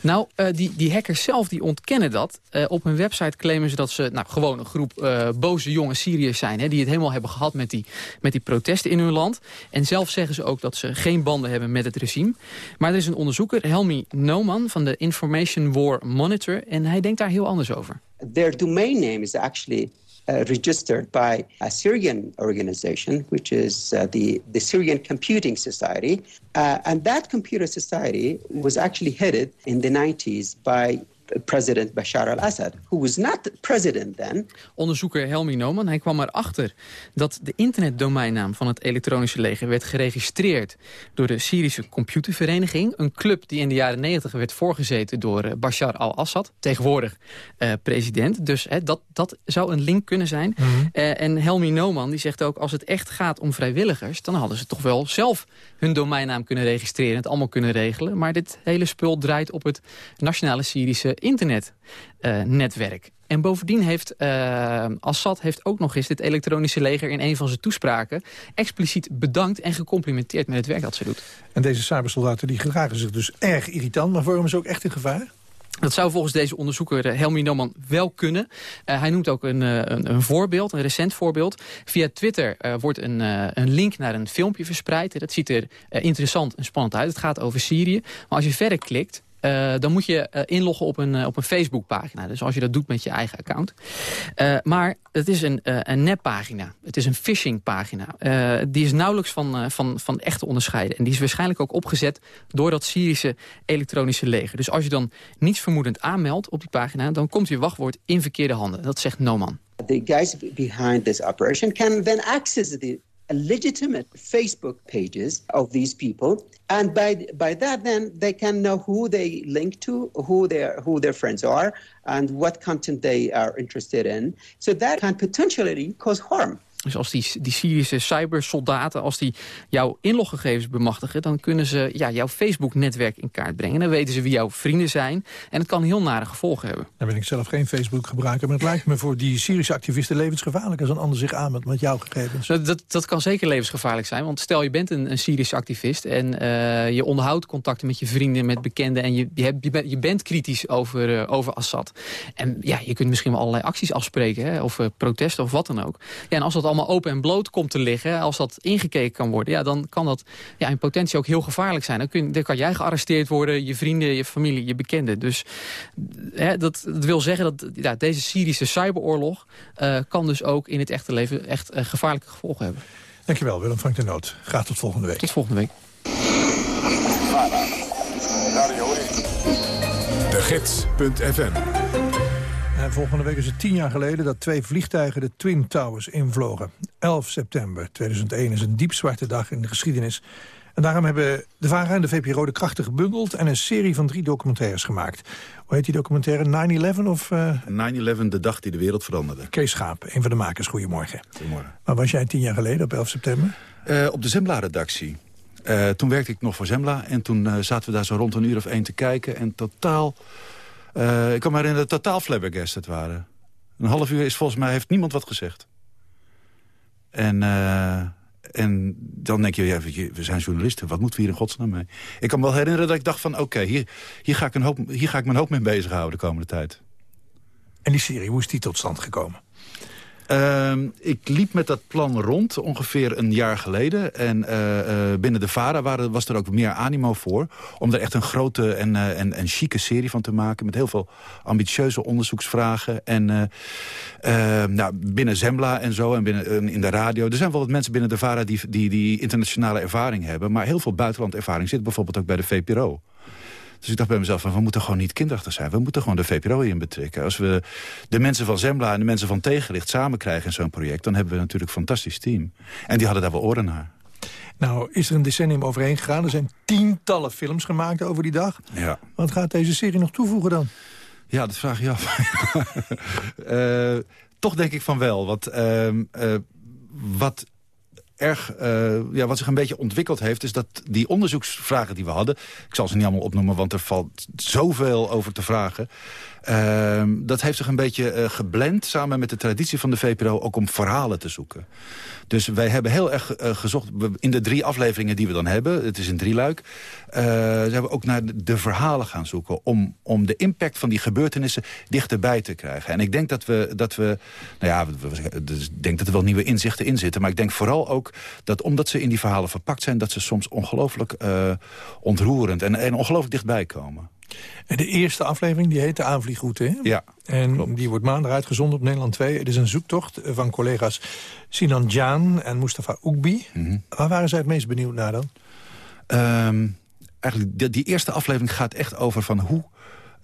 Nou, uh, die, die hackers zelf die ontkennen dat. Uh, op hun website claimen ze dat ze nou, gewoon een groep uh, boze jonge Syriërs zijn... Hè, die het helemaal hebben gehad met die, met die protesten in hun land. En zelf zeggen ze ook dat ze geen banden hebben met het regime. Maar er is een onderzoeker, Helmi Noman van de Information War Monitor... en hij denkt daar heel anders over. Their domain name is actually uh, registered by a Syrian organization, which is uh, the, the Syrian Computing Society. Uh, and that computer society was actually headed in the 90s by president Bashar al-Assad, who was not president then. Onderzoeker Helmi Noman, hij kwam erachter dat de internetdomeinnaam van het elektronische leger werd geregistreerd door de Syrische Computervereniging, een club die in de jaren 90 werd voorgezeten door uh, Bashar al-Assad, tegenwoordig uh, president. Dus hè, dat, dat zou een link kunnen zijn. Mm -hmm. uh, en Helmi Noman die zegt ook, als het echt gaat om vrijwilligers, dan hadden ze toch wel zelf hun domeinnaam kunnen registreren, het allemaal kunnen regelen. Maar dit hele spul draait op het nationale Syrische internetnetwerk. En bovendien heeft uh, Assad heeft ook nog eens dit elektronische leger... in een van zijn toespraken expliciet bedankt en gecomplimenteerd met het werk dat ze doet. En deze cybersoldaten die gedragen zich dus erg irritant... maar vormen ze ook echt in gevaar? Dat zou volgens deze onderzoeker Helmi Noman wel kunnen. Uh, hij noemt ook een, een, een, voorbeeld, een recent voorbeeld. Via Twitter uh, wordt een, uh, een link naar een filmpje verspreid. Dat ziet er interessant en spannend uit. Het gaat over Syrië. Maar als je verder klikt, eh, dan moet je eh, inloggen op een, uh, op een Facebookpagina. Dus als je dat doet met je eigen account. maar het is een, een neppagina. Het is een phishingpagina. die is nauwelijks van, van, van echt te onderscheiden. En die is waarschijnlijk ook opgezet door dat Syrische elektronische leger. Dus als je dan niets vermoedend aanmeldt op die pagina... dan komt je wachtwoord in verkeerde handen. Dat zegt Noman. The guys behind this operation can then access the legitimate Facebook pages of these people, and by by that, then they can know who they link to, who their who their friends are, and what content they are interested in. So that can potentially cause harm. Dus als die, die Syrische cybersoldaten, als die jouw inloggegevens bemachtigen... dan kunnen ze ja, jouw Facebook-netwerk in kaart brengen. Dan weten ze wie jouw vrienden zijn. En het kan heel nare gevolgen hebben. Dan ben ik zelf geen Facebook-gebruiker. Maar het lijkt me voor die Syrische activisten levensgevaarlijk... als een ander zich aanmeldt met jouw gegevens. Dat, dat, dat, kan zeker levensgevaarlijk zijn. Want stel je bent een, een Syrische activist... en uh, je onderhoudt contacten met je vrienden, met bekenden... en je, je, hebt, je, bent, je bent kritisch over, uh, over Assad. En ja, je kunt misschien wel allerlei acties afspreken... Hè, of uh, protesten of wat dan ook. Ja, en als dat allemaal open en bloot komt te liggen... als dat ingekeken kan worden, ja, dan kan dat ja, in potentie ook heel gevaarlijk zijn. Dan, kun, dan kan jij gearresteerd worden, je vrienden, je familie, je bekenden. Dus hè, dat, dat, wil zeggen dat ja, deze Syrische cyberoorlog... Uh, kan dus ook in het echte leven echt uh, gevaarlijke gevolgen hebben. Dankjewel, Willem Frank de Noot. Graag tot volgende week. Tot volgende week. De Gids.fm volgende week is het tien jaar geleden dat twee vliegtuigen de Twin Towers invlogen. 11 september 2001 is een diepzwarte dag in de geschiedenis. En daarom hebben de VARA en de VPRO de krachten gebundeld... en een serie van drie documentaires gemaakt. Hoe heet die documentaire? 9-11 of... Uh... 9-11, de dag die de wereld veranderde. Kees Schaap, een van de makers. Goedemorgen. Goedemorgen. Waar was jij tien jaar geleden op 11 september? Uh, op de Zembla-redactie. Uh, toen werkte ik nog voor Zembla. En toen zaten we daar zo rond een uur of één te kijken. En totaal uh, ik kan me herinneren dat totaal flabbergasted waren. Een half uur is volgens mij, heeft niemand wat gezegd. En, uh, en dan denk je, ja, we zijn journalisten, wat moeten we hier in godsnaam mee? Ik kan me wel herinneren dat ik dacht van, oké, hier, hier, ga ik een hoop, hier ga ik mijn hoop mee bezighouden de komende tijd. En die serie, hoe is die tot stand gekomen? Uh, ik liep met dat plan rond ongeveer een jaar geleden. En uh, uh, binnen de VARA waren, was er ook meer animo voor... om er echt een grote en, uh, en, en chique serie van te maken... met heel veel ambitieuze onderzoeksvragen. En nou, binnen Zembla en zo, en binnen, in de radio... er zijn wel wat mensen binnen de VARA die, die, die internationale ervaring hebben... maar heel veel buitenlandervaring zit bijvoorbeeld ook bij de VPRO. Dus ik dacht bij mezelf, van, we moeten gewoon niet kinderachtig zijn. We moeten gewoon de VPRO in betrekken. Als we de mensen van Zembla en de mensen van Tegenlicht samen krijgen in zo'n project... dan hebben we natuurlijk een fantastisch team. En die hadden daar wel oren naar. Nou, is er een decennium overheen gegaan. Er zijn tientallen films gemaakt over die dag. Ja. Wat gaat deze serie nog toevoegen dan? Ja, dat vraag je af. uh, toch denk ik van wel. Want uh, uh, wat erg, uh, ja, wat zich een beetje ontwikkeld heeft... is dat die onderzoeksvragen die we hadden... ik zal ze niet allemaal opnoemen, want er valt zoveel over te vragen... Uh, dat heeft zich een beetje uh, geblend samen met de traditie van de VPRO... ook om verhalen te zoeken. Dus wij hebben heel erg uh, gezocht, in de drie afleveringen die we dan hebben... het is een drieluik, zijn we ook naar de verhalen gaan zoeken... Om, om de impact van die gebeurtenissen dichterbij te krijgen. En ik denk dat we, dat we nou ja, dus ik denk dat er wel nieuwe inzichten in zitten... maar ik denk vooral ook dat omdat ze in die verhalen verpakt zijn... dat ze soms ongelooflijk uh, ontroerend en, en ongelooflijk dichtbij komen. En de eerste aflevering die heet de aanvliegroute. Hè? Ja, En klopt. die wordt maandag uitgezonden op Nederland 2. Het is een zoektocht van collega's Sinan Jan en Mustafa Oekbi. Mm -hmm. Waar waren zij het meest benieuwd naar dan? Um, eigenlijk, die, die eerste aflevering gaat echt over van hoe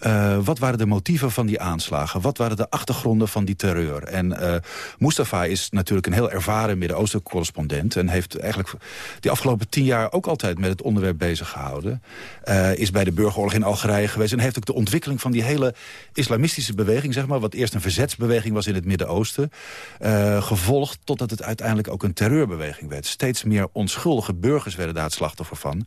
Uh, wat waren de motieven van die aanslagen? Wat waren de achtergronden van die terreur? En uh, Mustafa is natuurlijk een heel ervaren Midden-Oosten-correspondent... en heeft eigenlijk die afgelopen tien jaar ook altijd met het onderwerp bezig gehouden. Uh, is bij de burgeroorlog in Algerije geweest... en heeft ook de ontwikkeling van die hele islamistische beweging... zeg maar, wat eerst een verzetsbeweging was in het Midden-Oosten... gevolgd totdat het uiteindelijk ook een terreurbeweging werd. Steeds meer onschuldige burgers werden daar het slachtoffer van...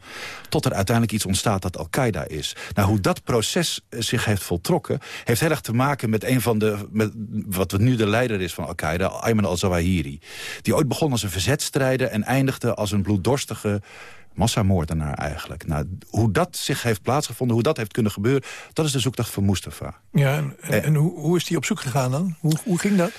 tot er uiteindelijk iets ontstaat dat Al-Qaeda is. Nou, hoe dat proces zich heeft voltrokken... heeft heel erg te maken met een van de... Met, wat nu de leider is van Al-Qaeda, Ayman al-Zawahiri. Die ooit begon als een verzetstrijder... en eindigde als een bloeddorstige massamoordenaar eigenlijk. Nou, hoe dat zich heeft plaatsgevonden, hoe dat heeft kunnen gebeuren... dat is de zoektocht van Mustafa. Ja, en, en, en hoe, hoe, is die op zoek gegaan dan? Hoe, hoe ging dat?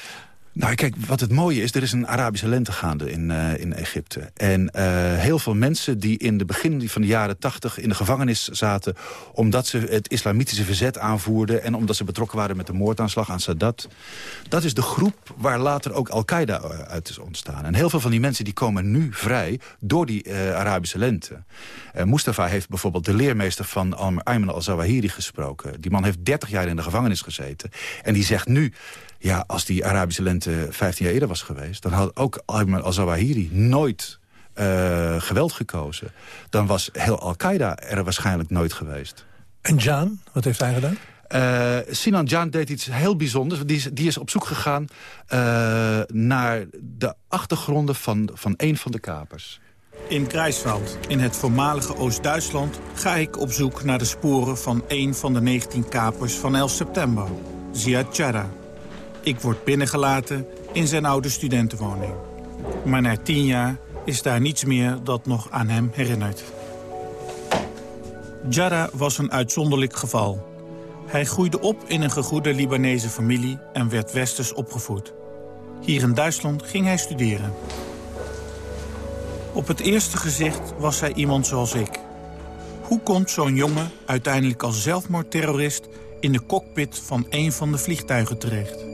Nou, kijk, wat het mooie is, er is een Arabische lente gaande in, uh, in Egypte. En uh, heel veel mensen die in de begin van de jaren tachtig in de gevangenis zaten... omdat ze het islamitische verzet aanvoerden... en omdat ze betrokken waren met de moordaanslag aan Sadat... dat is de groep waar later ook Al-Qaeda uit is ontstaan. En heel veel van die mensen die komen nu vrij door die Arabische lente. Mustafa heeft bijvoorbeeld de leermeester van Ayman al-Zawahiri gesproken. Die man heeft 30 jaar in de gevangenis gezeten. En die zegt nu... Ja, als die Arabische lente 15 jaar eerder was geweest... dan had ook Ayman al-Zawahiri nooit uh, geweld gekozen. Dan was heel Al-Qaeda er waarschijnlijk nooit geweest. En Jan, wat heeft hij gedaan? Uh, Sinan Jan deed iets heel bijzonders. Die is, die is op zoek gegaan uh, naar de achtergronden van, van een van de kapers. In Greifswald, in het voormalige Oost-Duitsland... ga ik op zoek naar de sporen van een van de 19 kapers van 11 september. Ziad Jarrah. Ik word binnengelaten in zijn oude studentenwoning. Maar na tien jaar is daar niets meer dat nog aan hem herinnert. Jarrah was een uitzonderlijk geval. Hij groeide op in een gegoede Libanese familie en werd westers opgevoed. Hier in Duitsland ging hij studeren. Op het eerste gezicht was hij iemand zoals ik. Hoe komt zo'n jongen uiteindelijk als zelfmoordterrorist... in de cockpit van een van de vliegtuigen terecht?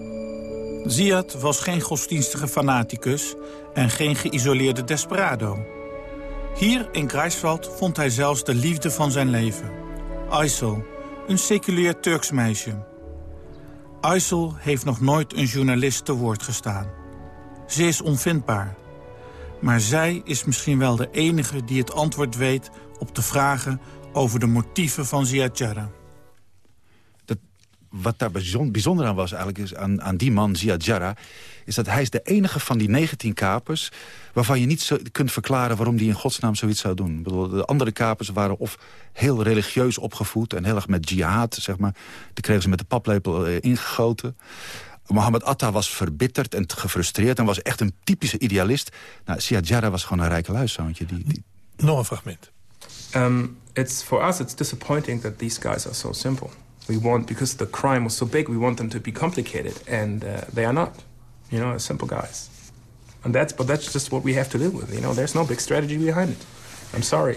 Ziad was geen godsdienstige fanaticus en geen geïsoleerde desperado. Hier in Greifswald vond hij zelfs de liefde van zijn leven. Aysel, een seculier Turks meisje. Aysel heeft nog nooit een journalist te woord gestaan. Ze is onvindbaar. Maar zij is misschien wel de enige die het antwoord weet op de vragen over de motieven van Ziad Jarrah wat daar bijzonder aan was eigenlijk is aan, aan die man, Ziad Jarrah... is dat hij is de enige van die 19 kapers... waarvan je niet zo, kunt verklaren waarom die in godsnaam zoiets zou doen. Bedoel, de andere kapers waren of heel religieus opgevoed... en heel erg met jihad, zeg maar. Die kregen ze met de paplepel uh, ingegoten. Mohammed Atta was verbitterd en gefrustreerd... en was echt een typische idealist. Nou, Ziad Jarrah was gewoon een rijke luiszoontje. Die, die... Nog een fragment. Um, it's, for us, it's disappointing that these guys are so simple. We want, because the crime was so big, we want them to be complicated, and uh, they are not. You know, simple guys. And that's, but that's just what we have to live with. You know, there's no big strategy behind it. I'm sorry.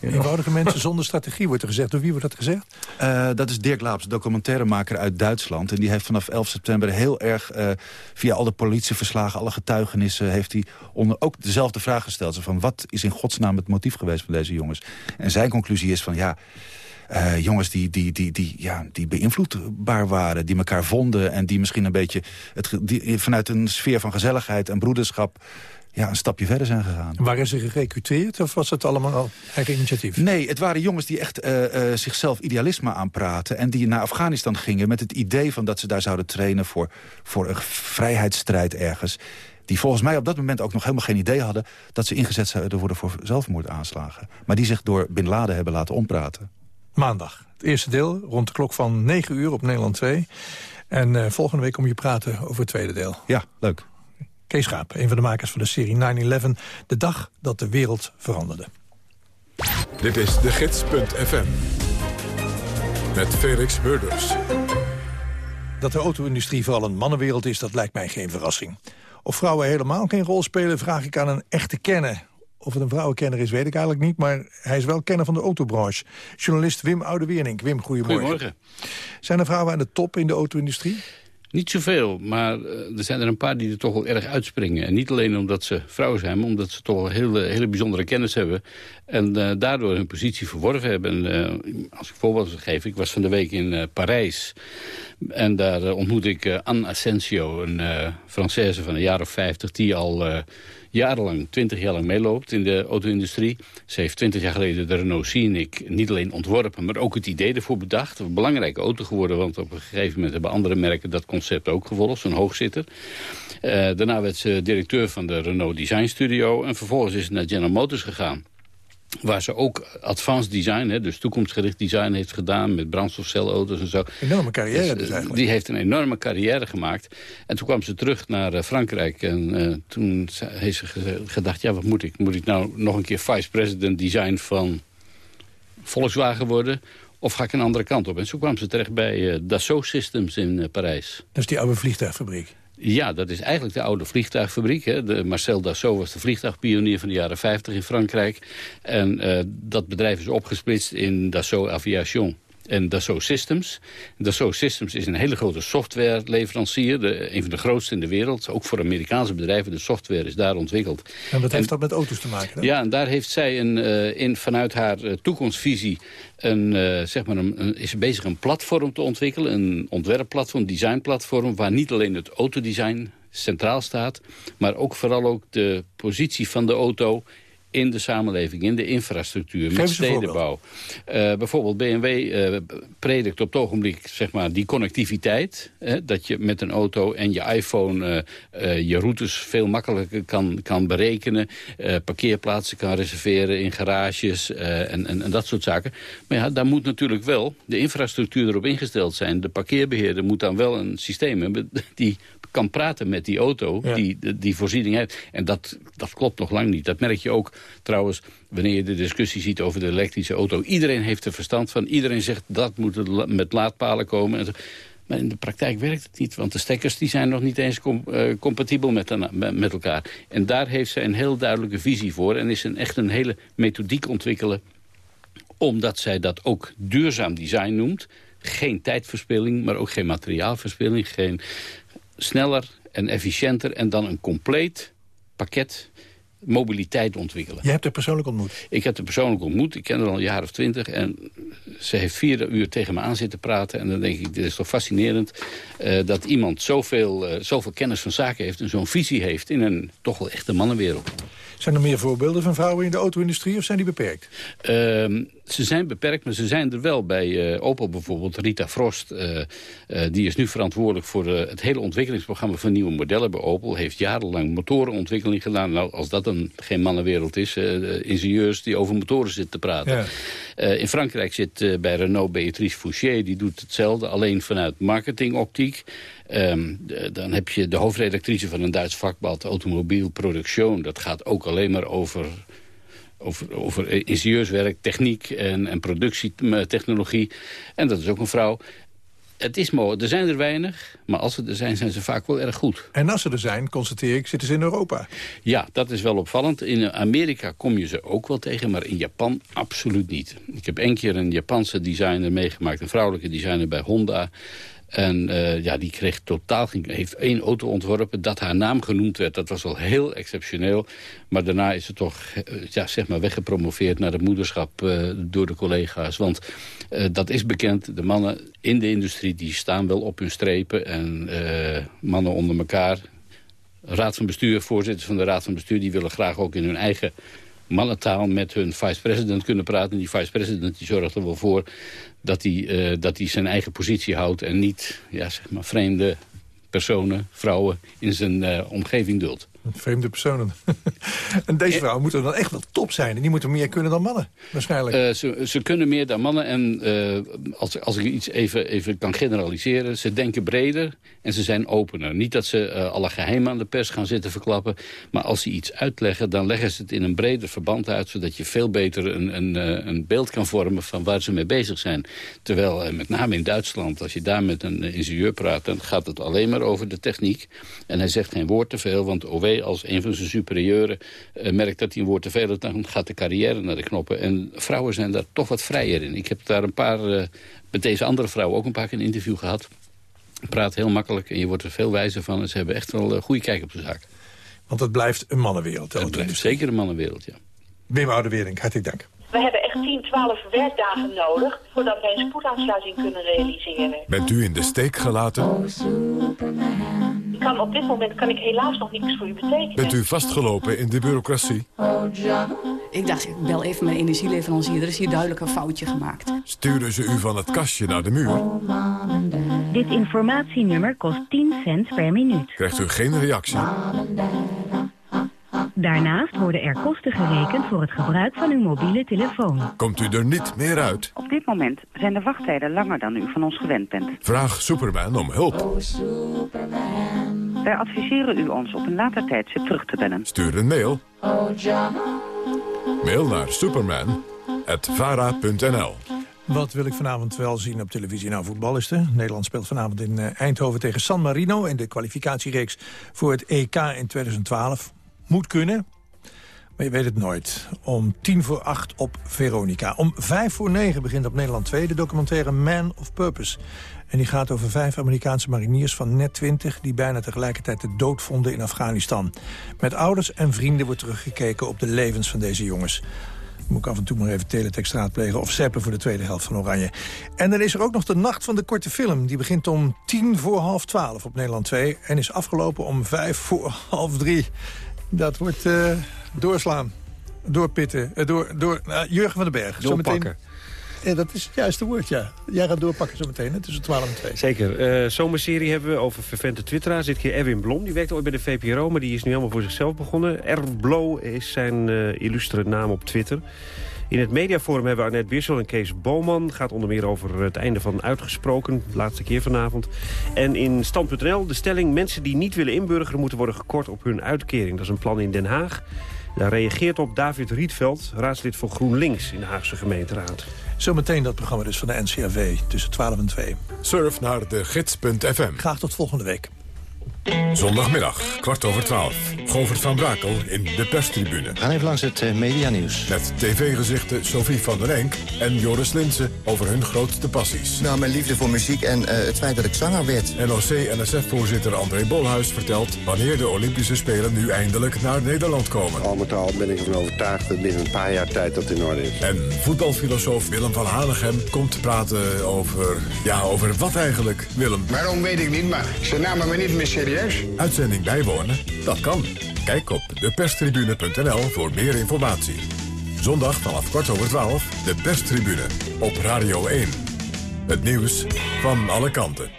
You know? Eenvoudige mensen zonder strategie wordt er gezegd. Door wie wordt dat gezegd? Uh, dat is Dirk Laaps, documentairemaker uit Duitsland. En die heeft vanaf 11 september heel erg... Uh, via al de politieverslagen, alle getuigenissen... heeft hij onder ook dezelfde vraag gesteld. Van wat is in godsnaam het motief geweest van deze jongens? En zijn conclusie is van ja... Uh, jongens die, die, die, die, ja, die beïnvloedbaar waren, die elkaar vonden... en die misschien een beetje het, die, vanuit een sfeer van gezelligheid en broederschap ja, een stapje verder zijn gegaan. Waren ze gerecruiteerd of was het allemaal al eigen initiatief? Nee, het waren jongens die echt uh, uh, zichzelf idealisme aanpraten... en die naar Afghanistan gingen met het idee van dat ze daar zouden trainen... voor, voor een vrijheidsstrijd ergens die volgens mij op dat moment ook nog helemaal geen idee hadden... dat ze ingezet zouden worden voor zelfmoordaanslagen. Maar die zich door Bin Laden hebben laten ompraten. Maandag. Het eerste deel rond de klok van 9 uur op Nederland 2. En uh, volgende week kom je praten over het tweede deel. Ja, leuk. Kees Schaap, een van de makers van de serie 9-11. De dag dat de wereld veranderde. Dit is de gids.fm. Met Felix Murders. Dat de auto-industrie vooral een mannenwereld is, dat lijkt mij geen verrassing. Of vrouwen helemaal geen rol spelen, vraag ik aan een echte kenner. Of het een vrouwenkenner is, weet ik eigenlijk niet. Maar hij is wel kenner van de autobranche. Journalist Wim Oudewernink. Wim, goedemorgen. Goedemorgen. Zijn er vrouwen aan de top in de auto-industrie? Niet zoveel, maar uh, er zijn er een paar die er toch wel erg uitspringen. En niet alleen omdat ze vrouwen zijn, maar omdat ze toch wel hele, hele bijzondere kennis hebben. En uh, daardoor hun positie verworven hebben. En, uh, als ik voorbeeld geef, ik was van de week in Parijs. En daar ontmoette ik Anne Asensio, een Française van een jaar of vijftig... die al jarenlang, twintig jaar lang meeloopt in de auto-industrie. Ze heeft twintig jaar geleden de Renault Scenic niet alleen ontworpen... maar ook het idee ervoor bedacht. Een belangrijke auto geworden, want op een gegeven moment... hebben andere merken dat concept ook gevolgd, zo'n hoogzitter. Uh, daarna werd ze directeur van de Renault Design Studio... en vervolgens is ze naar General Motors gegaan. Waar ze ook advanced design, hè, dus toekomstgericht design heeft gedaan... met brandstofcelauto's en zo. Enorme carrière dus, dus eigenlijk. Die heeft een enorme carrière gemaakt. En toen kwam ze terug naar uh, Frankrijk. En uh, toen heeft ze gedacht, ja, wat moet ik? Moet ik nou nog een keer vice-president design van Volkswagen worden? Of ga ik een andere kant op? En zo kwam ze terecht bij uh, Dassault Systems in Parijs. Dat is die oude vliegtuigfabriek? Ja, dat is eigenlijk de oude vliegtuigfabriek. Hè. De Marcel Dassault was de vliegtuigpionier van de jaren 50 in Frankrijk. En uh, dat bedrijf is opgesplitst in Dassault Aviation en Dassault Systems. Dassault Systems is een hele grote softwareleverancier. De, een van de grootste in de wereld. Ook voor Amerikaanse bedrijven. De software is daar ontwikkeld. En wat heeft dat met auto's te maken? Hè? Ja, en daar heeft zij een, uh, in, vanuit haar uh, toekomstvisie... Uh, zeg maar een, is bezig een platform te ontwikkelen. Een ontwerpplatform, designplatform... waar niet alleen het autodesign centraal staat... maar ook vooral ook de positie van de auto in de samenleving, in de infrastructuur, met stedenbouw. Uh, bijvoorbeeld BMW uh, predikt op het ogenblik zeg maar, die connectiviteit. dat je met een auto en je iPhone uh, je routes veel makkelijker kan, kan berekenen. parkeerplaatsen kan reserveren in garages en, en, en, dat soort zaken. Maar ja, daar moet natuurlijk wel de infrastructuur erop ingesteld zijn. De parkeerbeheerder moet dan wel een systeem hebben... die kan praten met die auto ja. die die voorziening heeft. En dat, dat klopt nog lang niet. Dat merk je ook trouwens wanneer je de discussie ziet over de elektrische auto. Iedereen heeft er verstand van. Iedereen zegt dat moet met laadpalen komen. Maar in de praktijk werkt het niet, want de stekkers die zijn nog niet eens com uh, compatibel met, met elkaar. En daar heeft zij een heel duidelijke visie voor en is een, echt een hele methodiek ontwikkelen omdat zij dat ook duurzaam design noemt. Geen tijdverspilling, maar ook geen materiaalverspilling. Geen sneller en efficiënter en dan een compleet pakket mobiliteit ontwikkelen. Je hebt haar persoonlijk ontmoet? Ik heb haar persoonlijk ontmoet. Ik ken haar al een jaar of twintig. En ze heeft vier uur tegen me aan zitten praten. En dan denk ik, dit is toch fascinerend... Uh, dat iemand zoveel, uh, zoveel kennis van zaken heeft... en zo'n visie heeft in een toch wel echte mannenwereld. Zijn er meer voorbeelden van vrouwen in de auto-industrie of zijn die beperkt? Uh, ze zijn beperkt, maar ze zijn er wel. Bij uh, Opel bijvoorbeeld, Rita Frost, uh, die is nu verantwoordelijk voor het hele ontwikkelingsprogramma van nieuwe modellen bij Opel. Heeft jarenlang motorenontwikkeling gedaan. Nou, als dat een, geen mannenwereld is, ingenieurs die over motoren zitten te praten. Ja. in Frankrijk zit bij Renault Beatrice Fouché, die doet hetzelfde, alleen vanuit marketingoptiek. Um, de, dan heb je de hoofdredactrice van een Duits vakblad, Automobiel Production. Dat gaat ook alleen maar over, over, over ingenieurswerk, techniek en, en productietechnologie. En dat is ook een vrouw. Het is mooi. Er zijn er weinig, maar als ze er zijn, zijn ze vaak wel erg goed. En als ze er zijn, constateer ik, zitten ze in Europa. Ja, dat is wel opvallend. In Amerika kom je ze ook wel tegen, maar in Japan absoluut niet. Ik heb één keer een Japanse designer meegemaakt, een vrouwelijke designer bij Honda. En uh, ja, die kreeg totaal heeft één auto ontworpen dat haar naam genoemd werd. Dat was wel heel exceptioneel. Maar daarna is ze toch uh, ja, zeg maar weggepromoveerd naar het moederschap uh, door de collega's. Want dat is bekend. De mannen in de industrie die staan wel op hun strepen. En mannen onder elkaar. Raad van bestuur, voorzitters van de raad van bestuur... die willen graag ook in hun eigen mannentaal met hun vice-president kunnen praten. En die vice-president die zorgt er wel voor dat hij, uh, dat hij zijn eigen positie houdt... en niet ja, zeg maar, vreemde personen, vrouwen in zijn uh, omgeving duldt. Vreemde personen. en deze vrouwen moeten dan echt wel top zijn. En die moeten meer kunnen dan mannen, waarschijnlijk. Uh, ze, ze, kunnen meer dan mannen. En uh, als, als ik iets even, even kan generaliseren... ze denken breder en ze zijn opener. Niet dat ze uh, alle geheimen aan de pers gaan zitten verklappen... maar als ze iets uitleggen, dan leggen ze het in een breder verband uit... zodat je veel beter een, een, een beeld kan vormen van waar ze mee bezig zijn. Terwijl, met name in Duitsland, als je daar met een ingenieur praat... dan gaat het alleen maar over de techniek. En hij zegt geen woord te veel, want OW als een van zijn superieuren uh, merkt dat hij een woord te veel heeft... dan gaat de carrière naar de knoppen. En vrouwen zijn daar toch wat vrijer in. Ik heb daar een paar, uh, met deze andere vrouwen ook een paar keer een interview gehad. Praat heel makkelijk en je wordt er veel wijzer van. En ze hebben echt wel een goede kijk op de zaak. Want het blijft een mannenwereld. Het blijft zeker een mannenwereld, ja. Wim Oudewering, hartelijk dank. We hebben echt 10, 12 werkdagen nodig voordat wij een spoedaansluiting kunnen realiseren. Bent u in de steek gelaten? Kan op dit moment kan ik helaas nog niks voor u betekenen. Bent u vastgelopen in de bureaucratie? Ik dacht, ik bel even mijn energieleverancier. Er is hier duidelijk een foutje gemaakt. Sturen ze u van het kastje naar de muur? Dit informatienummer kost 10 cent per minuut. Krijgt u geen reactie? Daarnaast worden er kosten gerekend voor het gebruik van uw mobiele telefoon. Komt u er niet meer uit? Op dit moment zijn de wachttijden langer dan u van ons gewend bent. Vraag Superman om hulp. Wij adviseren u ons op een later tijdstip terug te bellen. Stuur een mail. Mail naar superman.vara.nl Wat wil ik vanavond wel zien op televisie? Nou, voetbal is er. Nederland speelt vanavond in eh, Eindhoven tegen San Marino... in de kwalificatiereeks voor het EK in 2012. Moet kunnen, maar je weet het nooit. Om tien voor acht op Veronica. Om vijf voor negen begint op Nederland 2 de documentaire Man of Purpose. En die gaat over vijf Amerikaanse mariniers van net 20... die bijna tegelijkertijd de dood vonden in Afghanistan. Met ouders en vrienden wordt teruggekeken op de levens van deze jongens. Moet ik af en toe maar even teletext raadplegen of zeppen voor de tweede helft van Oranje. En dan is er ook nog de Nacht van de Korte Film. Die begint om tien voor half twaalf op Nederland 2... en is afgelopen om vijf voor half drie. Dat wordt uh, doorslaan, doorpitten, uh, door, door uh, Jurgen van den Berg. Doorpakken. Ja, dat is het juiste woord, ja. Jij gaat doorpakken zo meteen, hè, tussen 12 en 2. Zeker. Uh, zomerserie hebben we over vervente twitteraars. Dit keer Erwin Blom, die werkte ooit bij de VPRO... maar die is nu helemaal voor zichzelf begonnen. Erblo is zijn uh, illustere naam op Twitter. In het mediaforum hebben we Annette Wissel en Kees Boman. gaat onder meer over het einde van Uitgesproken, de laatste keer vanavond. En in Stand.nl de stelling... mensen die niet willen inburgeren moeten worden gekort op hun uitkering. Dat is een plan in Den Haag. Daar reageert op David Rietveld, raadslid voor GroenLinks in de Haagse gemeenteraad. Zometeen dat programma dus van de NCRV tussen 12 en 2. Surf naar de gids.fm. Graag tot volgende week. Zondagmiddag, kwart over twaalf. Govert van Brakel in de perstribune. We gaan even langs het uh, medianieuws. Met tv-gezichten Sophie van der Enk en Joris Linsen over hun grootste passies. Nou, mijn liefde voor muziek en uh, het feit dat ik zanger werd. NOC-NSF-voorzitter André Bolhuis vertelt... wanneer de Olympische Spelen nu eindelijk naar Nederland komen. Al met al ben ik ervan overtuigd dat binnen een paar jaar tijd dat in orde is. En voetbalfilosoof Willem van Hanegem komt praten over... ja, over wat eigenlijk, Willem? Waarom weet ik niet, maar ze namen me niet meer serieus. Uitzending bijwonen? Dat kan. Kijk op deperstribune.nl voor meer informatie. Zondag vanaf kwart over twaalf, de perstribune op Radio 1. Het nieuws van alle kanten.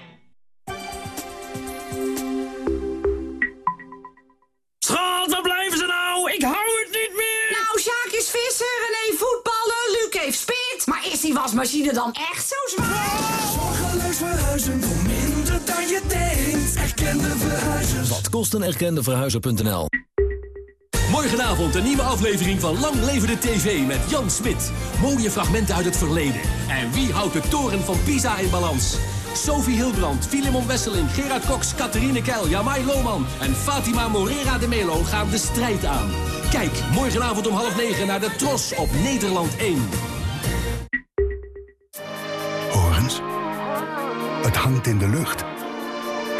Schat, waar blijven ze nou? Ik hou het niet meer! Nou, Sjaak is visser, René voetballen, Luc heeft spit. Maar is die wasmachine dan echt zo zwaar? Zorgeloos verhuizen voor minder dan je denkt. Erkende verhuizers. Wat kost een erkende verhuizer.nl? Morgenavond een nieuwe aflevering van Lang Leven de TV met Jan Smit. Mooie fragmenten uit het verleden. En wie houdt de toren van Pisa in balans? Sophie Hilbrand, Filemon Wesseling, Gerard Cox, Catherine Keil, Jamai Lohman en Fatima Morera de Melo gaan de strijd aan. Kijk morgenavond om half negen naar de Tros op Nederland 1. Horens, het hangt in de lucht.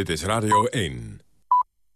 Dit is Radio 1.